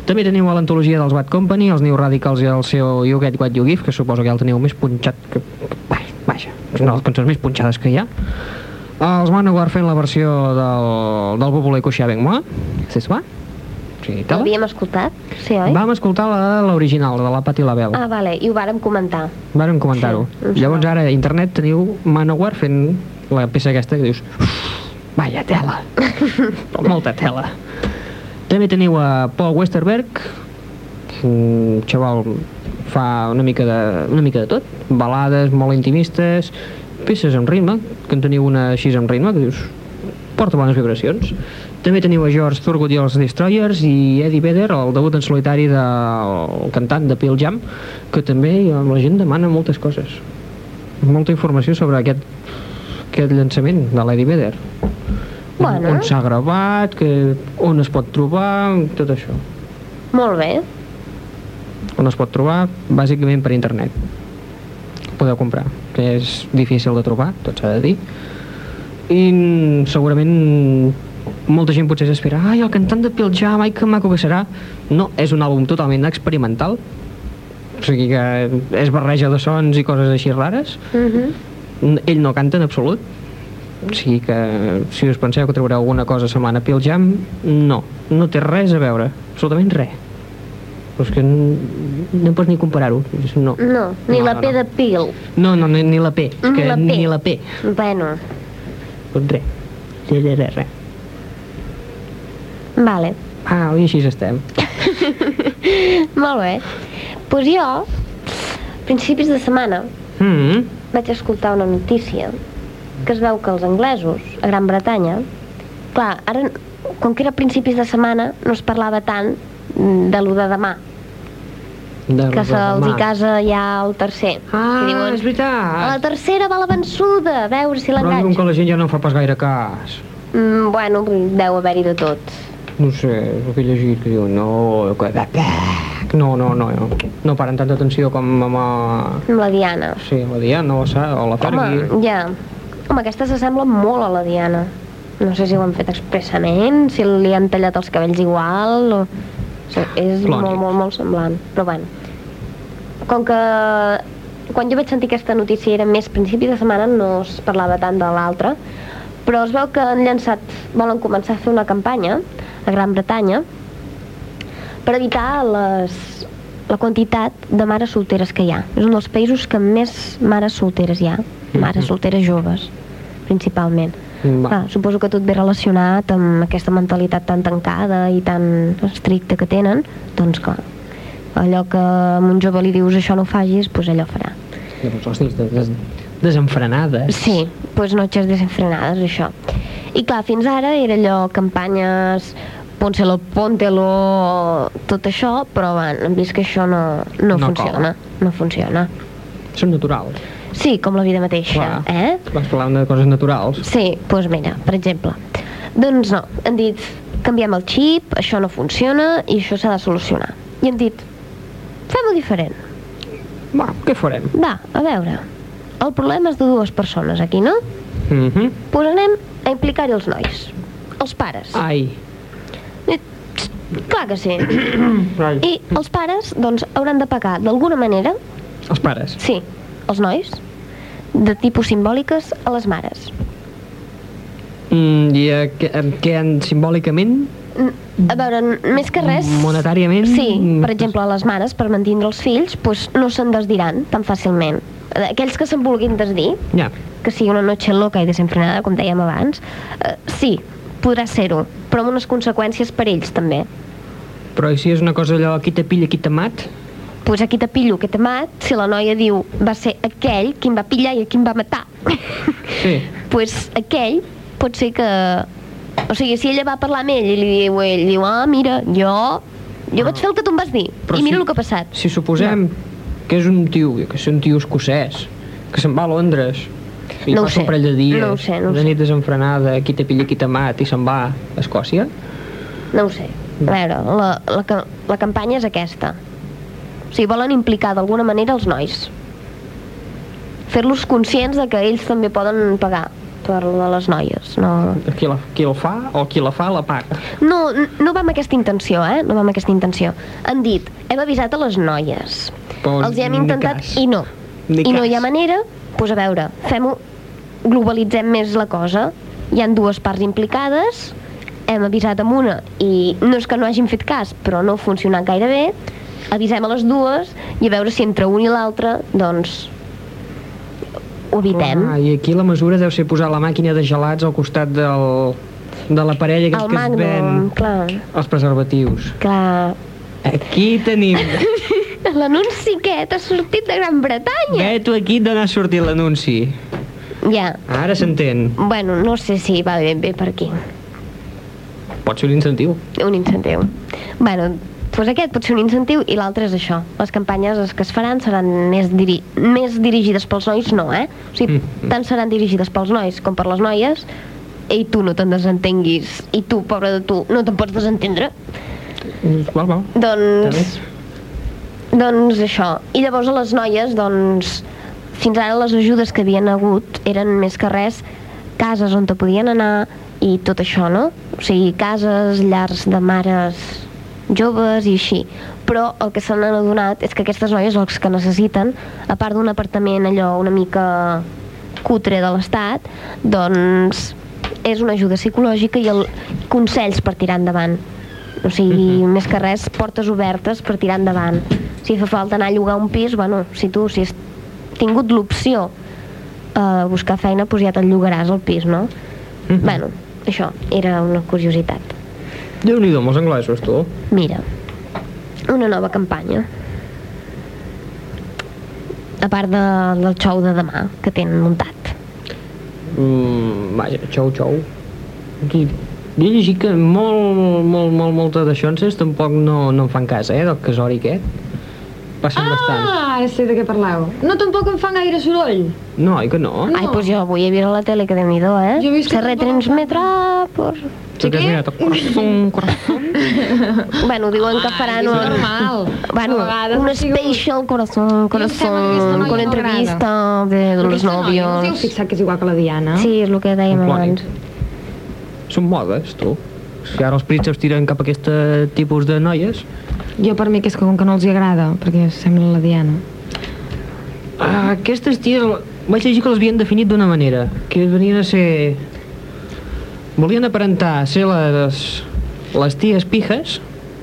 També teniu a l'antologia dels Bad Company, els New Radicals i el seu You Get What You Give, que suposo que ja el teniu més punxat que... Vaja, és una de les cançons més punxades que hi ha. Els Manowar fent la versió del, del Bubble Coixà avec moi. C'est ça? Sí, tela. L'havíem escoltat? Sí, oi? Vam escoltar l'original, de la Patti LaBelle. Ah, vale, i ho vàrem comentar. Varen comentar-ho. Sí, Llavors ara a internet teniu Manowar fent la peça aquesta que dius vaya tela, molta tela. També teniu a Paul Westerberg, un xaval fa una mica de, una mica de tot, balades molt intimistes, peces amb ritme, que en teniu una així amb ritme, que dius porta bones vibracions. També teniu a George Thurgood i els Destroyers i Eddie Vedder, el debut en solitari del cantant de Pearl Jam, que també la gent demana moltes coses. Molta informació sobre aquest, aquest llançament de l'Eddie Vedder. Bueno. On s'ha gravat, que, on es pot trobar, tot això. Molt bé. On es pot trobar, bàsicament per internet. Podeu comprar, que és difícil de trobar, tot s'ha de dir. I segurament molta gent potser s'espera ai, el cantant de Pearl Jam, ai, que maco que serà. No, és un àlbum totalment experimental, o sigui que és barreja de sons i coses així rares. Mhm. N- Ell no canta en absolut, o sigui que si us penseu que trobareu alguna cosa semblant a Pearl Jam, no, no té res a veure, absolutament res. Però és que no pots ni comparar-ho. No. No, ni No, la no, P no. de pil. No, no, ni, ni la P. Ni que la P. ni la P. Bueno, Doncs. Res, res, res, res. Vale. Ah, i així estem. Molt bé. Doncs pues jo, principis de setmana, Mm vaig escoltar una notícia que es veu que els anglesos, a Gran Bretanya, clar, ara, com que era principis de setmana, no es parlava tant de lo de demà, de que se'ls hi casa ja el tercer. Ah, Que diuen, és veritat. A la tercera va la vençuda, a veure si Però diuen l'enganxa. que la gent ja no fa pas gaire cas. Mm, bueno, deu haver-hi de tot. No sé, el que he llegit que diuen, no, que... No, no, no, no, no paren tanta atenció com amb, la Diana. sí, la Diana o la, o la Fergie. Home, ja. Home, aquesta s'assembla molt a la Diana. No sé si ho han fet expressament, si li han tallat els cabells igual, o... o sigui, és Clònic. molt, molt, molt semblant. Però bueno. Com que quan jo vaig sentir aquesta notícia era més principi de setmana, no es parlava tant de l'altra, però es veu que han llançat, volen començar a fer una campanya a Gran Bretanya per evitar les, la quantitat de mares solteres que hi ha. És un dels països que més mares solteres hi ha, mares solteres joves, principalment. Va. Clar, suposo que tot ve relacionat amb aquesta mentalitat tan tancada i tan estricta que tenen, doncs clar, allò que a un jove li dius això no ho facis, doncs allò farà. Hòstia, des, des, desenfrenades. Sí, doncs noches desenfrenades, això. I clar, fins ara era allò, campanyes Pónselo, póntelo, tot això, però van, hem vist que això no, no, No funciona. No funciona. Són naturals. Sí, com la vida mateixa, Clar. eh? Vas parlant de coses naturals. Sí, doncs mira, per exemple. Doncs no, han dit, canviem el xip, això no funciona i això s'ha de solucionar. I han dit, fem-ho diferent. Va, què farem? Va, a veure, el problema és de dues persones aquí, no? Mm -hmm. Doncs anem a implicar-hi els nois, els pares. Ai. Clar que sí. Ai. I els pares, doncs, hauran de pagar d'alguna manera, Els pares. sí, els nois, de tipus simbòliques a les mares. Mm, I a, què, a, què han simbòlicament? A veure, més que res... Monetàriament? Sí, per exemple, les mares, per mantindre els fills, doncs no se'n desdiran tan fàcilment. Aquells que se'n vulguin desdir, Ja. que sigui una noche loca i desenfrenada, com dèiem abans, eh, sí, podrà ser-ho, però amb unes conseqüències per ells, també. Però i si és una cosa allò, qui te pilla, qui te mat? Pues aquí te pillo, que te mat, si la noia diu va ser aquell qui em va pillar i qui em va matar. Sí. pues aquell pot ser que... O sigui, si ella va parlar amb ell i li diu, ell diu, ah, mira, jo... Jo vaig fer el que tu em vas dir, i mira si, el que ha passat. Si suposem que és un tio, que és un tio escocès, que se'n va a Londres, i No ho passa sé, un parell de dies, no ho sé, no sé. nit desenfrenada, qui te pilla, qui te mat, i se'n va a Escòcia? No ho sé. A veure, la, la, la campanya és aquesta. O sigui, volen implicar d'alguna manera els nois. Fer-los conscients de que ells també poden pagar per de les noies. No, Qui, la, qui el fa o qui la fa la paga. no, no va amb aquesta intenció, eh? No va amb aquesta intenció. Han dit, hem avisat a les noies. Però els hi hem intentat cas. i no. Ni I no hi ha cas. manera, doncs a veure, fem-ho, globalitzem més la cosa. Hi han dues parts implicades, hem avisat amb una i no és que no hagin fet cas, però no ha funcionat gaire bé, avisem a les dues i a veure si entre un i l'altre, doncs, ho evitem. Ah, I aquí la mesura deu ser posar la màquina de gelats al costat del, de la parella que, que es ven clar, els preservatius. clar. Aquí tenim... L'anunci aquest ha sortit de Gran Bretanya. Veto aquí d'on ha sortit l'anunci. Ja, Ara s'entén. bueno, no sé si va ben bé per aquí. Pot ser un incentiu. un incentiu. Bueno, doncs aquest pot ser un incentiu i l'altre és això. Les campanyes les que es faran seran més, diri més dirigides pels nois, no, eh? O sigui, Mm. tant seran dirigides pels nois com per les noies i tu no te'n desentenguis i tu, pobre de tu, no te'n pots desentendre. Val, val. Doncs... Doncs això. I llavors a les noies, doncs, fins ara les ajudes que havien hagut eren més que res cases on te podien anar i tot això, no? O sigui, cases, llars de mares joves i així. Però el que se n'han adonat és que aquestes noies els que necessiten, a part d'un apartament allò una mica cutre de l'Estat, doncs és una ajuda psicològica i el, consells per tirar endavant. O sigui, més que res, portes obertes per tirar endavant. Si fa falta anar a llogar un pis, bueno, si tu si has tingut l'opció a buscar feina, doncs ja te'l llogaràs al pis, no? Mhm. Bueno, això, era una curiositat. Déu-n'hi-do, amb els anglesos, tu. Mira, una nova campanya. A part de, del xou de demà que tenen muntat. Mm, vaja, xou, xou. Aquí, jo he llegit que molt, molt, molt, moltes d'aixonses tampoc no, no en fan cas, eh, del casori aquest. Passen bastant. Ah, ara sé de què parleu. No, tampoc em fan gaire soroll. No, oi que no? Ai, doncs jo avui he vist a la tele que déu nhi eh? Jo he vist que Se retransmetrà per... Tu que el corazón, corazón. Bueno, diuen que faran és un... normal. Bueno, un special corazón, corazón, con no entrevista de Però los aquesta noia, No us heu novios. fixat que és igual que la Diana? Sí, és el que dèiem abans. Són modes, tu. Si ara els prínceps tiren cap a aquest tipus de noies, Jo per mi que és com que no els hi agrada, perquè sembla la Diana. Ah, aquestes ties, vaig llegir que les havien definit d'una manera, que venien a ser... Volien aparentar ser les, les ties pijes,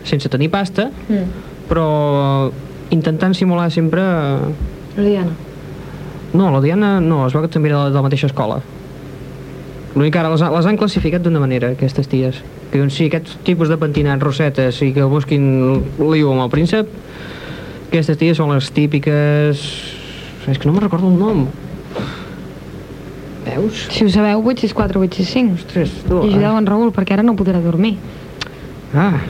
sense tenir pasta, Mm. però intentant simular sempre... La Diana. No, la Diana no, es veu que també era de la mateixa escola. L'únic que ara les, les han classificat d'una manera, aquestes ties. Que diuen, sí, aquest tipus de pentinats rosetes i que busquin lío amb el príncep, aquestes ties són les típiques... És que no me'n recordo el nom. Veus? Si ho sabeu, 864, 865. Ostres, tu... I ajudeu en Raül, perquè ara no podrà dormir. Ah,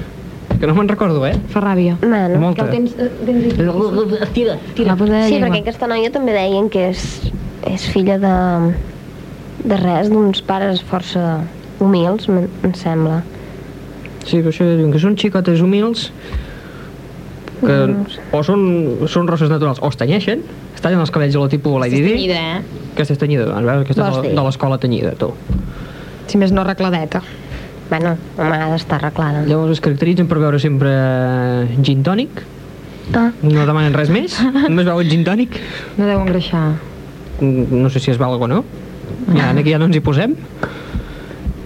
que no me'n recordo, eh? Fa ràbia. Bueno. Molta. Que el tens... eh, tens... Tira, de Sí, perquè aquesta noia també deien que és, és filla de, de res, d'uns pares força humils, em, em sembla. Sí, però això diuen que són xicotes humils que o són, són rosses naturals o es tenyeixen, es tallen els cabells a lo tipus Lady Di, Tenyida, eh? que és tenyida, doncs, veus? Aquesta Vols és de, dir? de l'escola tenyida, tu. Si més no arregladeta. Bueno, home, ha d'estar arreglada. Llavors es caracteritzen per veure sempre gin tònic, Ah, no demanen res més, només veuen gin tònic, No deu engreixar. Mm, no sé si es val o no, ja, aquí ja no ens hi posem,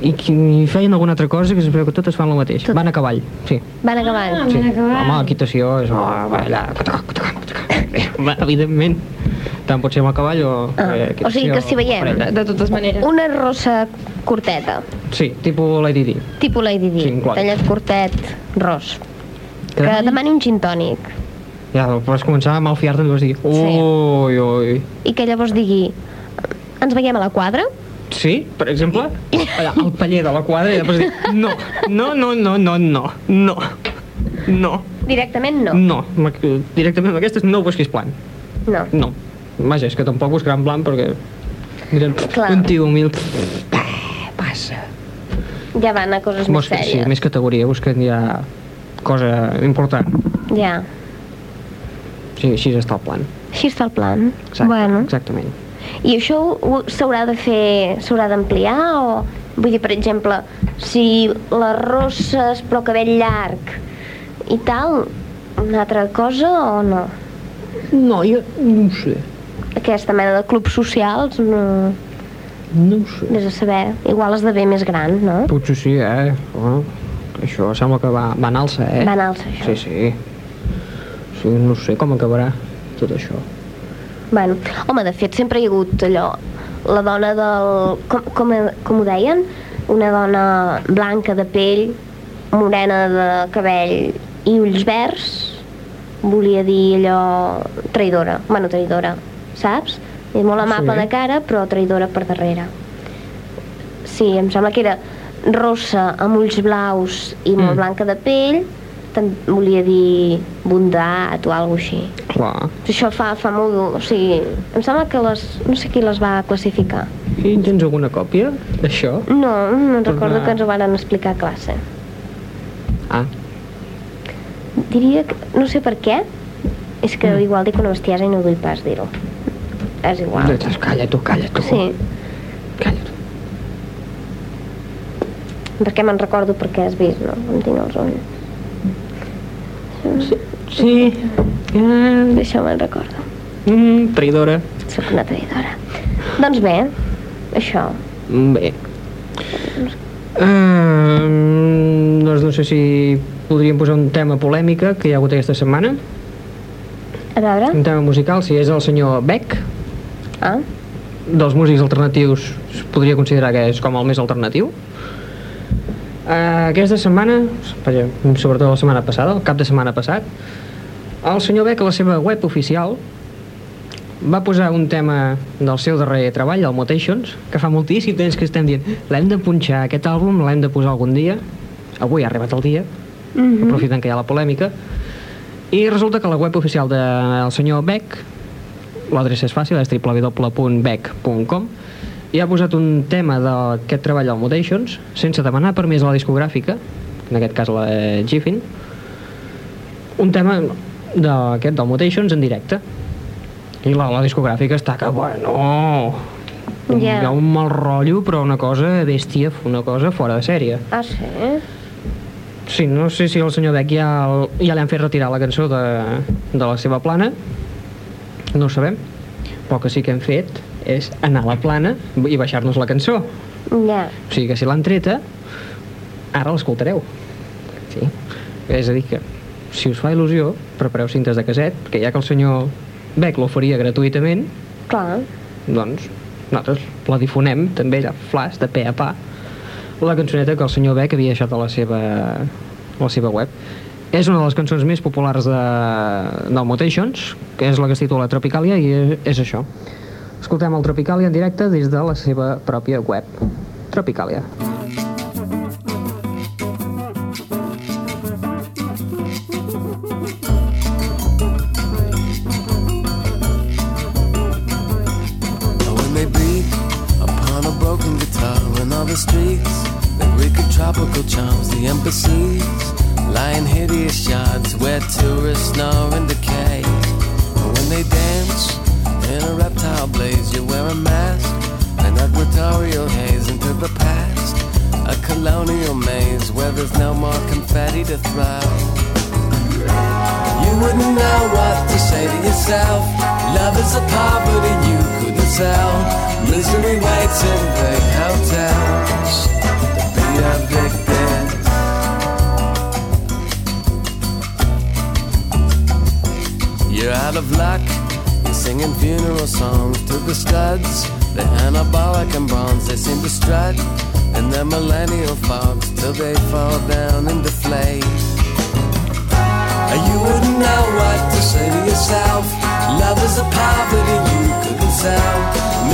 i, i feien alguna altra cosa que es veu que totes fan el mateix. Tot. Van a cavall, sí. van acabant. Ah, sí. van a cavall. Home, l'equitació és... Oh, va allà. Va, evidentment. Tant pot ser amb el cavall o... Ah, eh, o sigui que si veiem- parella. De totes maneres. Una rossa curteta, Sí, tipus Lady Di. tipus Lady Di, Sí, tallat curtet, ros. Que Que demani- un gin tònic. Ja, vas començar a malfiar-te i vas dir... Ui, ui. I que llavors digui, ens veiem a la quadra? Sí, per exemple, allà, al paller de la quadra i després dir... No, no, no, no, no, no, no, no, Directament no. no. Directament amb aquestes no busquis plan. No. No. Vaja, és que tampoc buscaran plan perquè... Miren, Clar. un tio humil... Passa. Ja van a coses més Busca, sí, sèries. més categoria, busquen ja cosa important. Ja. Sí, així està el plan. Així està el plan. Exacte, Bueno. Exactament. I això s'haurà de fer, s'haurà d'ampliar o... Vull dir, per exemple, si les rosses però cabell llarg i tal, una altra cosa o no? No, jo no ho sé. Aquesta mena de clubs socials, no... No ho sé. Vés a saber, igual esdevé més gran, no? Potser sí, eh? Oh, això sembla que va, va en alça, eh? Va en alça, això. Sí, sí. Sí, no sé com acabarà tot això. Bueno, home, de fet, sempre hi ha hagut allò, la dona del... Com, com, com ho deien? Una dona blanca de pell, morena de cabell i ulls verds, volia dir allò... traïdora. Bueno, traïdora, saps? És molt amable Sí. de cara, però traïdora per darrere. Sí, em sembla que era rossa amb ulls blaus i molt Mm. blanca de pell, volia dir bondat o alguna així. Clar. Això fa, fa molt... O sigui, em sembla que les... No sé qui les va classificar. I tens alguna còpia d'això? No, no Pues recordo que ens ho van explicar a classe. Ah, Diria que... No sé per què. És que Mm. igual dic una bestiesa i no vull pas dir-ho. És igual. doncs calla tu, calla tu. Sí, Calla tu. perquè me'n recordo perquè has vist, no? Em tinc els ulls. Sí. Eh, Això me'n recordo. mm, traïdora. Sóc una traïdora. Doncs bé, això. Bé. Uh, doncs no sé si podríem posar un tema polèmica que hi ha hagut aquesta setmana. A veure... Un tema musical, si és el senyor Beck, Ah, dels músics alternatius es podria considerar que és com el més alternatiu. Uh, aquesta setmana, sobretot la setmana passada, el cap de setmana passat, el senyor Beck a la seva web oficial va posar un tema del seu darrer treball, el Mutations, que fa moltíssim temps que estem dient l'hem de punxar aquest àlbum, l'hem de posar algun dia. Avui ha arribat el dia, mhm. aprofitant que hi ha la polèmica. I resulta que la web oficial del senyor Beck, l'adreça és fàcil, és www.beck.com, i ha posat un tema d'aquest treball al Mutations, sense demanar permís a la discogràfica, en aquest cas la Giffin, un tema d'aquest del Mutations en directe. I la, la discogràfica està que, bueno, Ja. hi ha un mal rotllo, però una cosa bèstia, una cosa fora de sèrie. Ah, sí? Sí, no sé si el senyor Beck ja, ja li han fet retirar la cançó de, de la seva plana, no ho sabem, però que sí que hem fet és anar a la plana i baixar-nos la cançó. Ja. O sigui que si l'han treta, ara l'escoltareu. Sí. És a dir que, si us fa il·lusió, prepareu cintes de caset, perquè ja que el senyor Beck l'oferia gratuïtament, Clar. doncs nosaltres la difonem també allà, flash, de pe a pa la cançoneta que el senyor Beck havia deixat a la seva, a la seva web és una de les cançons més populars de, del Mutations que és la que es titula Tropicalia i és, és això escoltem el Tropicalia en directe des de la seva pròpia web Tropicalia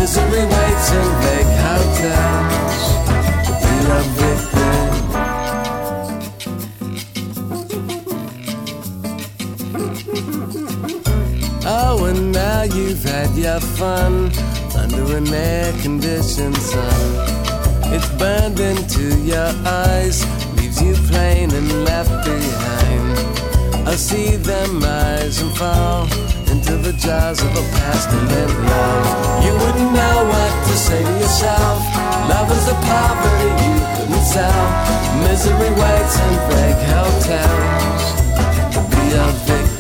Misery waits big hotels to be evicted. Oh, and now you've had your fun under an air-conditioned sun. It's burned into your eyes, leaves you plain and left behind. I see them rise and fall into the jaws of a past and then love. You wouldn't know what to say to yourself. Love is a poverty you couldn't sell. Misery waits in big hotels to be a victim.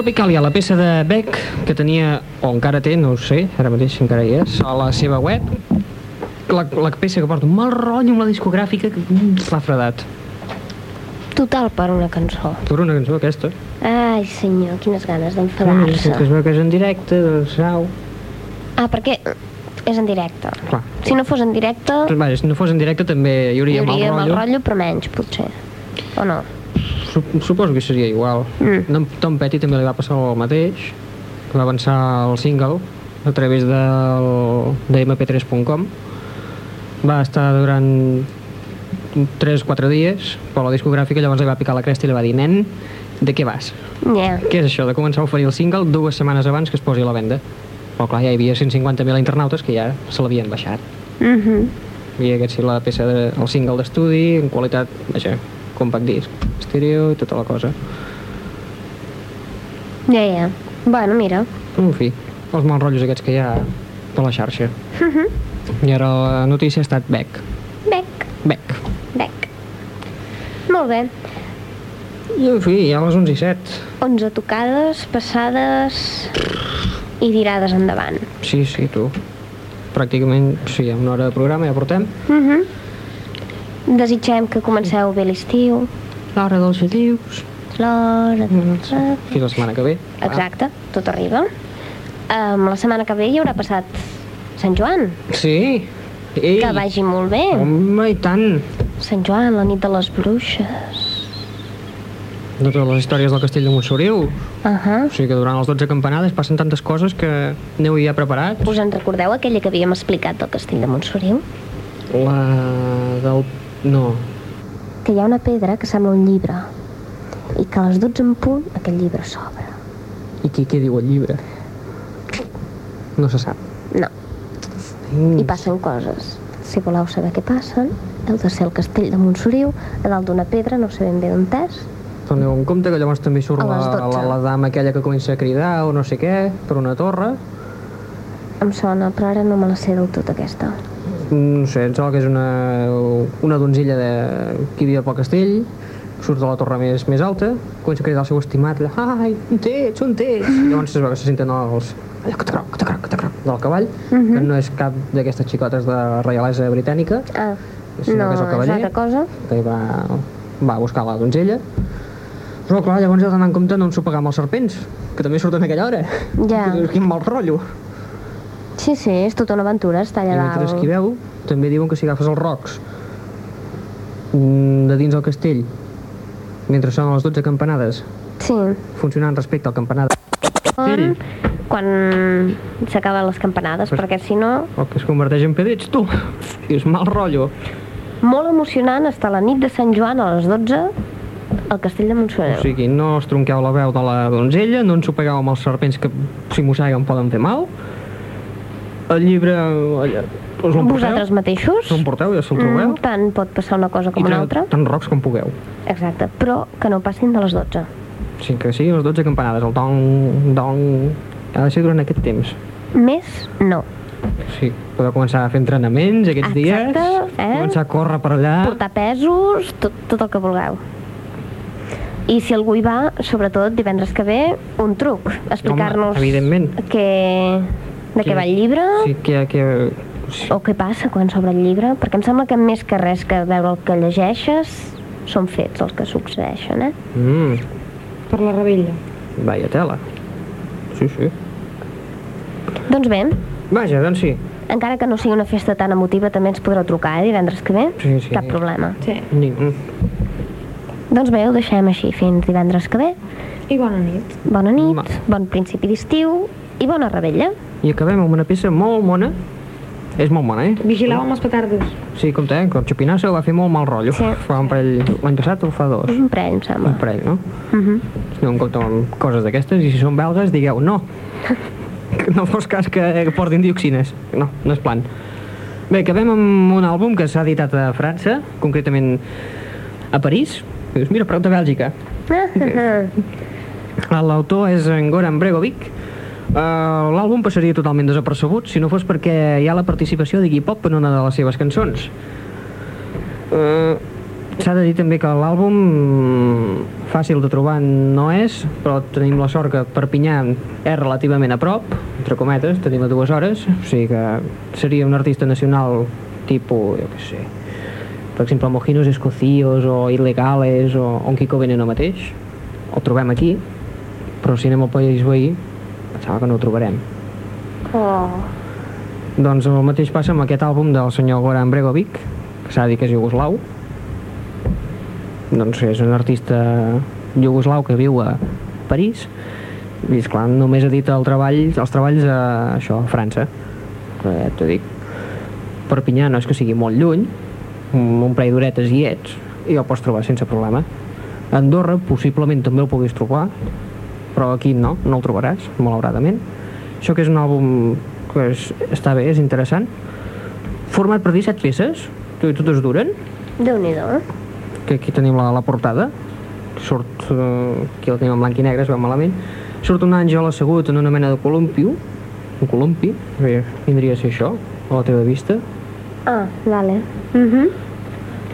Tropicalia, la peça de Beck, que tenia, o encara té, no ho sé, ara mateix encara hi és, a la seva web, la, la peça que porta un mal rotllo amb la discogràfica que l'ha fredat. Total per una cançó. Per una cançó aquesta. Ai, senyor, quines ganes Que d'enfadar-se. es veu que és en directe, doncs, au. Ah, perquè és en directe. Clar. Si no fos en directe, vaja, si no fos en directe també hi hi hauria, hauria mal mal rotllo. rotllo, però menys, potser. O no? Sup- Suposo que seria igual. Mm. Mm. Tom Petty també li va passar el mateix. Va avançar el single a través del, de mp3.com. Va estar durant 3-4 dies, però la discogràfica llavors li va picar la cresta i li va dir nen, de què vas? Ja. Què és això de començar a oferir el single dues setmanes abans que es posi a la venda? Però clar, ja hi havia 150.000 internautes que ja se l'havien baixat. Mhm. I aquest sí, la peça de, el single d'estudi en qualitat, vaja, compact disc, estèreo i tota la cosa. Ja, ja. Bueno, mira. En fi, els mals rotllos aquests que hi ha per la xarxa. I ara la notícia ha estat Beck. Bec, Beck. bec. Molt bé. I en fi, ja a les 11 i 7. 11 tocades, passades i tirades endavant. Sí, sí, tu. Pràcticament, sí, una hora de programa ja portem. Mhm. Desitgem que comenceu bé l'estiu. L'hora dels gelius. L'hora... de- Fins la setmana que ve. Exacte, tot arriba. Um, la setmana que ve hi haurà passat Sant Joan. Sí. Ei, Que vagi molt bé. home, i tant. Sant Joan, la nit de les bruixes. De totes les històries del castell de Montsoriu. Uh -huh. O sigui que durant les 12 campanades passen tantes coses que aneu ja preparats. Us en recordeu aquella que havíem explicat del castell de Montsoriu? La del... No. Que hi ha una pedra que sembla un llibre. i que a les 12 en punt aquest llibre s'obre. I què, què diu el llibre? No se sap. No, i passen coses. Si voleu saber què passen, heu de ser al castell de Montsoriu, a dalt d'una pedra, no sé ben bé d'on és. Teniu en compte que llavors també surt la, la, 12. la dama aquella que comença a cridar o no sé què, per una torre. Em sona, però ara no me la sé del tot aquesta. No sé, em sembla que és una, una donzilla de, que vivia pel castell, surt de la torre més, més alta, comença a cridar el seu estimat, allà, ai, on tets, on tets? Llavors es veu que se senten els, allò, que croc, que croc, que croc, del cavall, Mhm. que no és cap d'aquestes xicotes de reialesa britànica, Ah, Sinó no, que és el és cavaller. altra cosa. que va, va a buscar la donzella, però clar, llavors heu d'anar en compte no ensopegar amb els serpents, que també surten a aquella hora. Ja. Quin mal rotllo. Sí, sí, és tota una aventura, està I allà mentre dalt. esquiveu, també diuen que si agafes els rocs mm, de dins del castell, mentre sonen les 12 campanades, Sí, funcionant respecte al campanar de on, quan s'acaben les campanades, Pues- perquè si no, o que es converteix en pedrets, tu. I és mal rotllo. molt emocionant està la nit de Sant Joan a les 12 al castell de O Montsoriu. sigui, no us tronqueu la veu de la donzella, no ensopegueu amb els serpents que si mosseguen poden fer mal. El llibre... allà, Us? Vosaltres mateixos, L'emporteu, ja se'l trobeu. mm, tant pot passar una cosa com I una altra. Tant rocs com pugueu. Exacte, però que no passin de les 12. O sigui, que siguin les 12 campanades, el dong, dong... Ha de ser durant aquest temps. Més, no. Sí, podeu començar a fer entrenaments aquests dies, Exacte, eh? començar a córrer per allà... Portar pesos, tot, tot el que vulgueu. I si algú hi va, sobretot divendres que ve, un truc. Explicar-nos Home, evidentment. què, de què va el llibre Sí, que, que, sí, o què passa quan s'obre el llibre, perquè em sembla que més que res que veure el que llegeixes són fets els que succeeixen, eh? mm, Per la rebella. vaya tela. Sí, sí. Doncs bé, Vaja, doncs sí. encara que no sigui una festa tan emotiva, també ens podreu trucar, eh, divendres que ve. Sí, sí. Cap problema. Sí. Ni, mm. Doncs bé, ho deixem així fins divendres que ve. I bona nit. Bona nit, Ma. bon principi d'estiu i bona rebella. I acabem amb una peça molt mona. És molt mona, eh? Vigileu amb els petardos. Sí, compte, eh? Que el Chupinazo va fer molt mal rotllo. Sí. Fa un parell... L'any passat o fa dos? Un parell, em sembla. Un parell, no? Uh -huh. Aneu en compte amb coses d'aquestes i si són belgues digueu no. No fos cas que, portin dioxines. No, no és plan. Bé, acabem amb un àlbum que s'ha editat a França, concretament a París. Dius, mira, prop de Bèlgica. L'autor és en Goran Bregovic. Uh, L'àlbum passaria totalment desapercebut si no fos perquè hi ha la participació d'Iggy Pop en una de les seves cançons. Uh, S'ha de dir també que l'àlbum fàcil de trobar no és, però tenim la sort que Perpinyà és relativament a prop, entre cometes, tenim a dues hores, o sigui que seria un artista nacional tipus, jo què sé, per exemple, Mojinos Escocíos o Ilegales o un Kiko Veneno mateix, el trobem aquí, però si anem al país veí, pensava que no ho trobarem. Oh. Doncs el mateix passa amb aquest àlbum del senyor Goran Bregovic, que s'ha de dir que és iugoslau. Doncs és un artista iugoslau que viu a París i, esclar, només edita el treball, els treballs a, això, a França. Però ja t'ho dic. Perpinyà no és que sigui molt lluny, un, parell d'horetes hi ets, i el pots trobar sense problema. Andorra possiblement també el puguis trobar, però aquí no, no el trobaràs, malauradament. Això que és un àlbum que és, està bé, és interessant. Format per 17 peces, que totes duren, Déu-n'hi-do. eh? que aquí tenim la, la portada, surt, eh, aquí la tenim en blanc i negre, es veu malament, surt un àngel assegut en una mena de columpio, un columpi, bé, vindria a ser això, a la teva vista. Ah, vale. Uh -huh.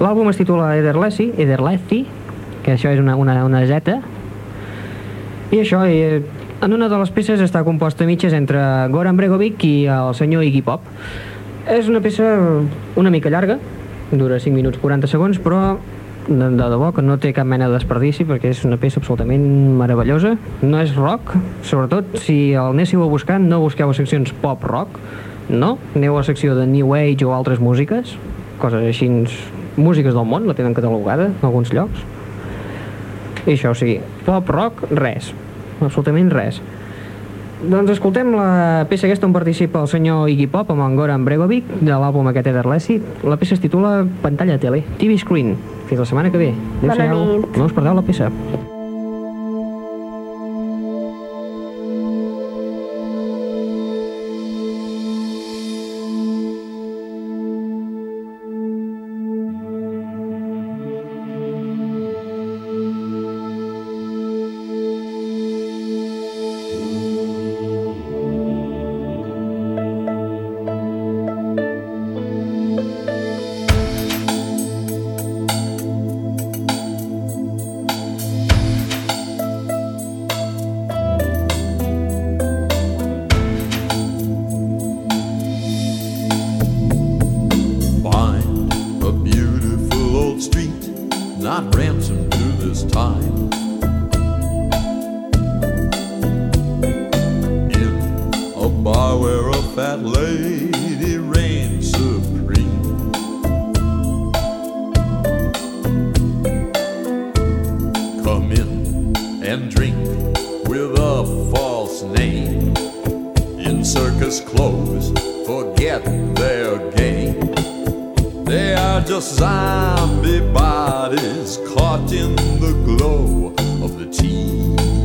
L'àlbum es titula Ederlesi, Ederlesi, que això és una, una, una zeta, i això, eh, en una de les peces està composta a mitges entre Goran Bregovic i el senyor Iggy Pop. És una peça una mica llarga, dura 5 minuts 40 segons, però de, de debò que no té cap mena de desperdici perquè és una peça absolutament meravellosa. No és rock, sobretot si el anéssiu a buscar, no busqueu seccions pop-rock, no? Aneu a la secció de New Age o altres músiques, coses així, músiques del món, la tenen catalogada en alguns llocs. I això, o sigui, pop, rock, res. Absolutament res. Doncs escoltem la peça aquesta on participa el senyor Iggy Pop amb en Goran Bregovic de l'àlbum aquest Ederlesi. La peça es titula Pantalla Tele, TV Screen. Fins la setmana que ve. Adéu-siau. No us perdeu la peça. circus clothes forget their game. They are just zombie bodies caught in the glow of the TV.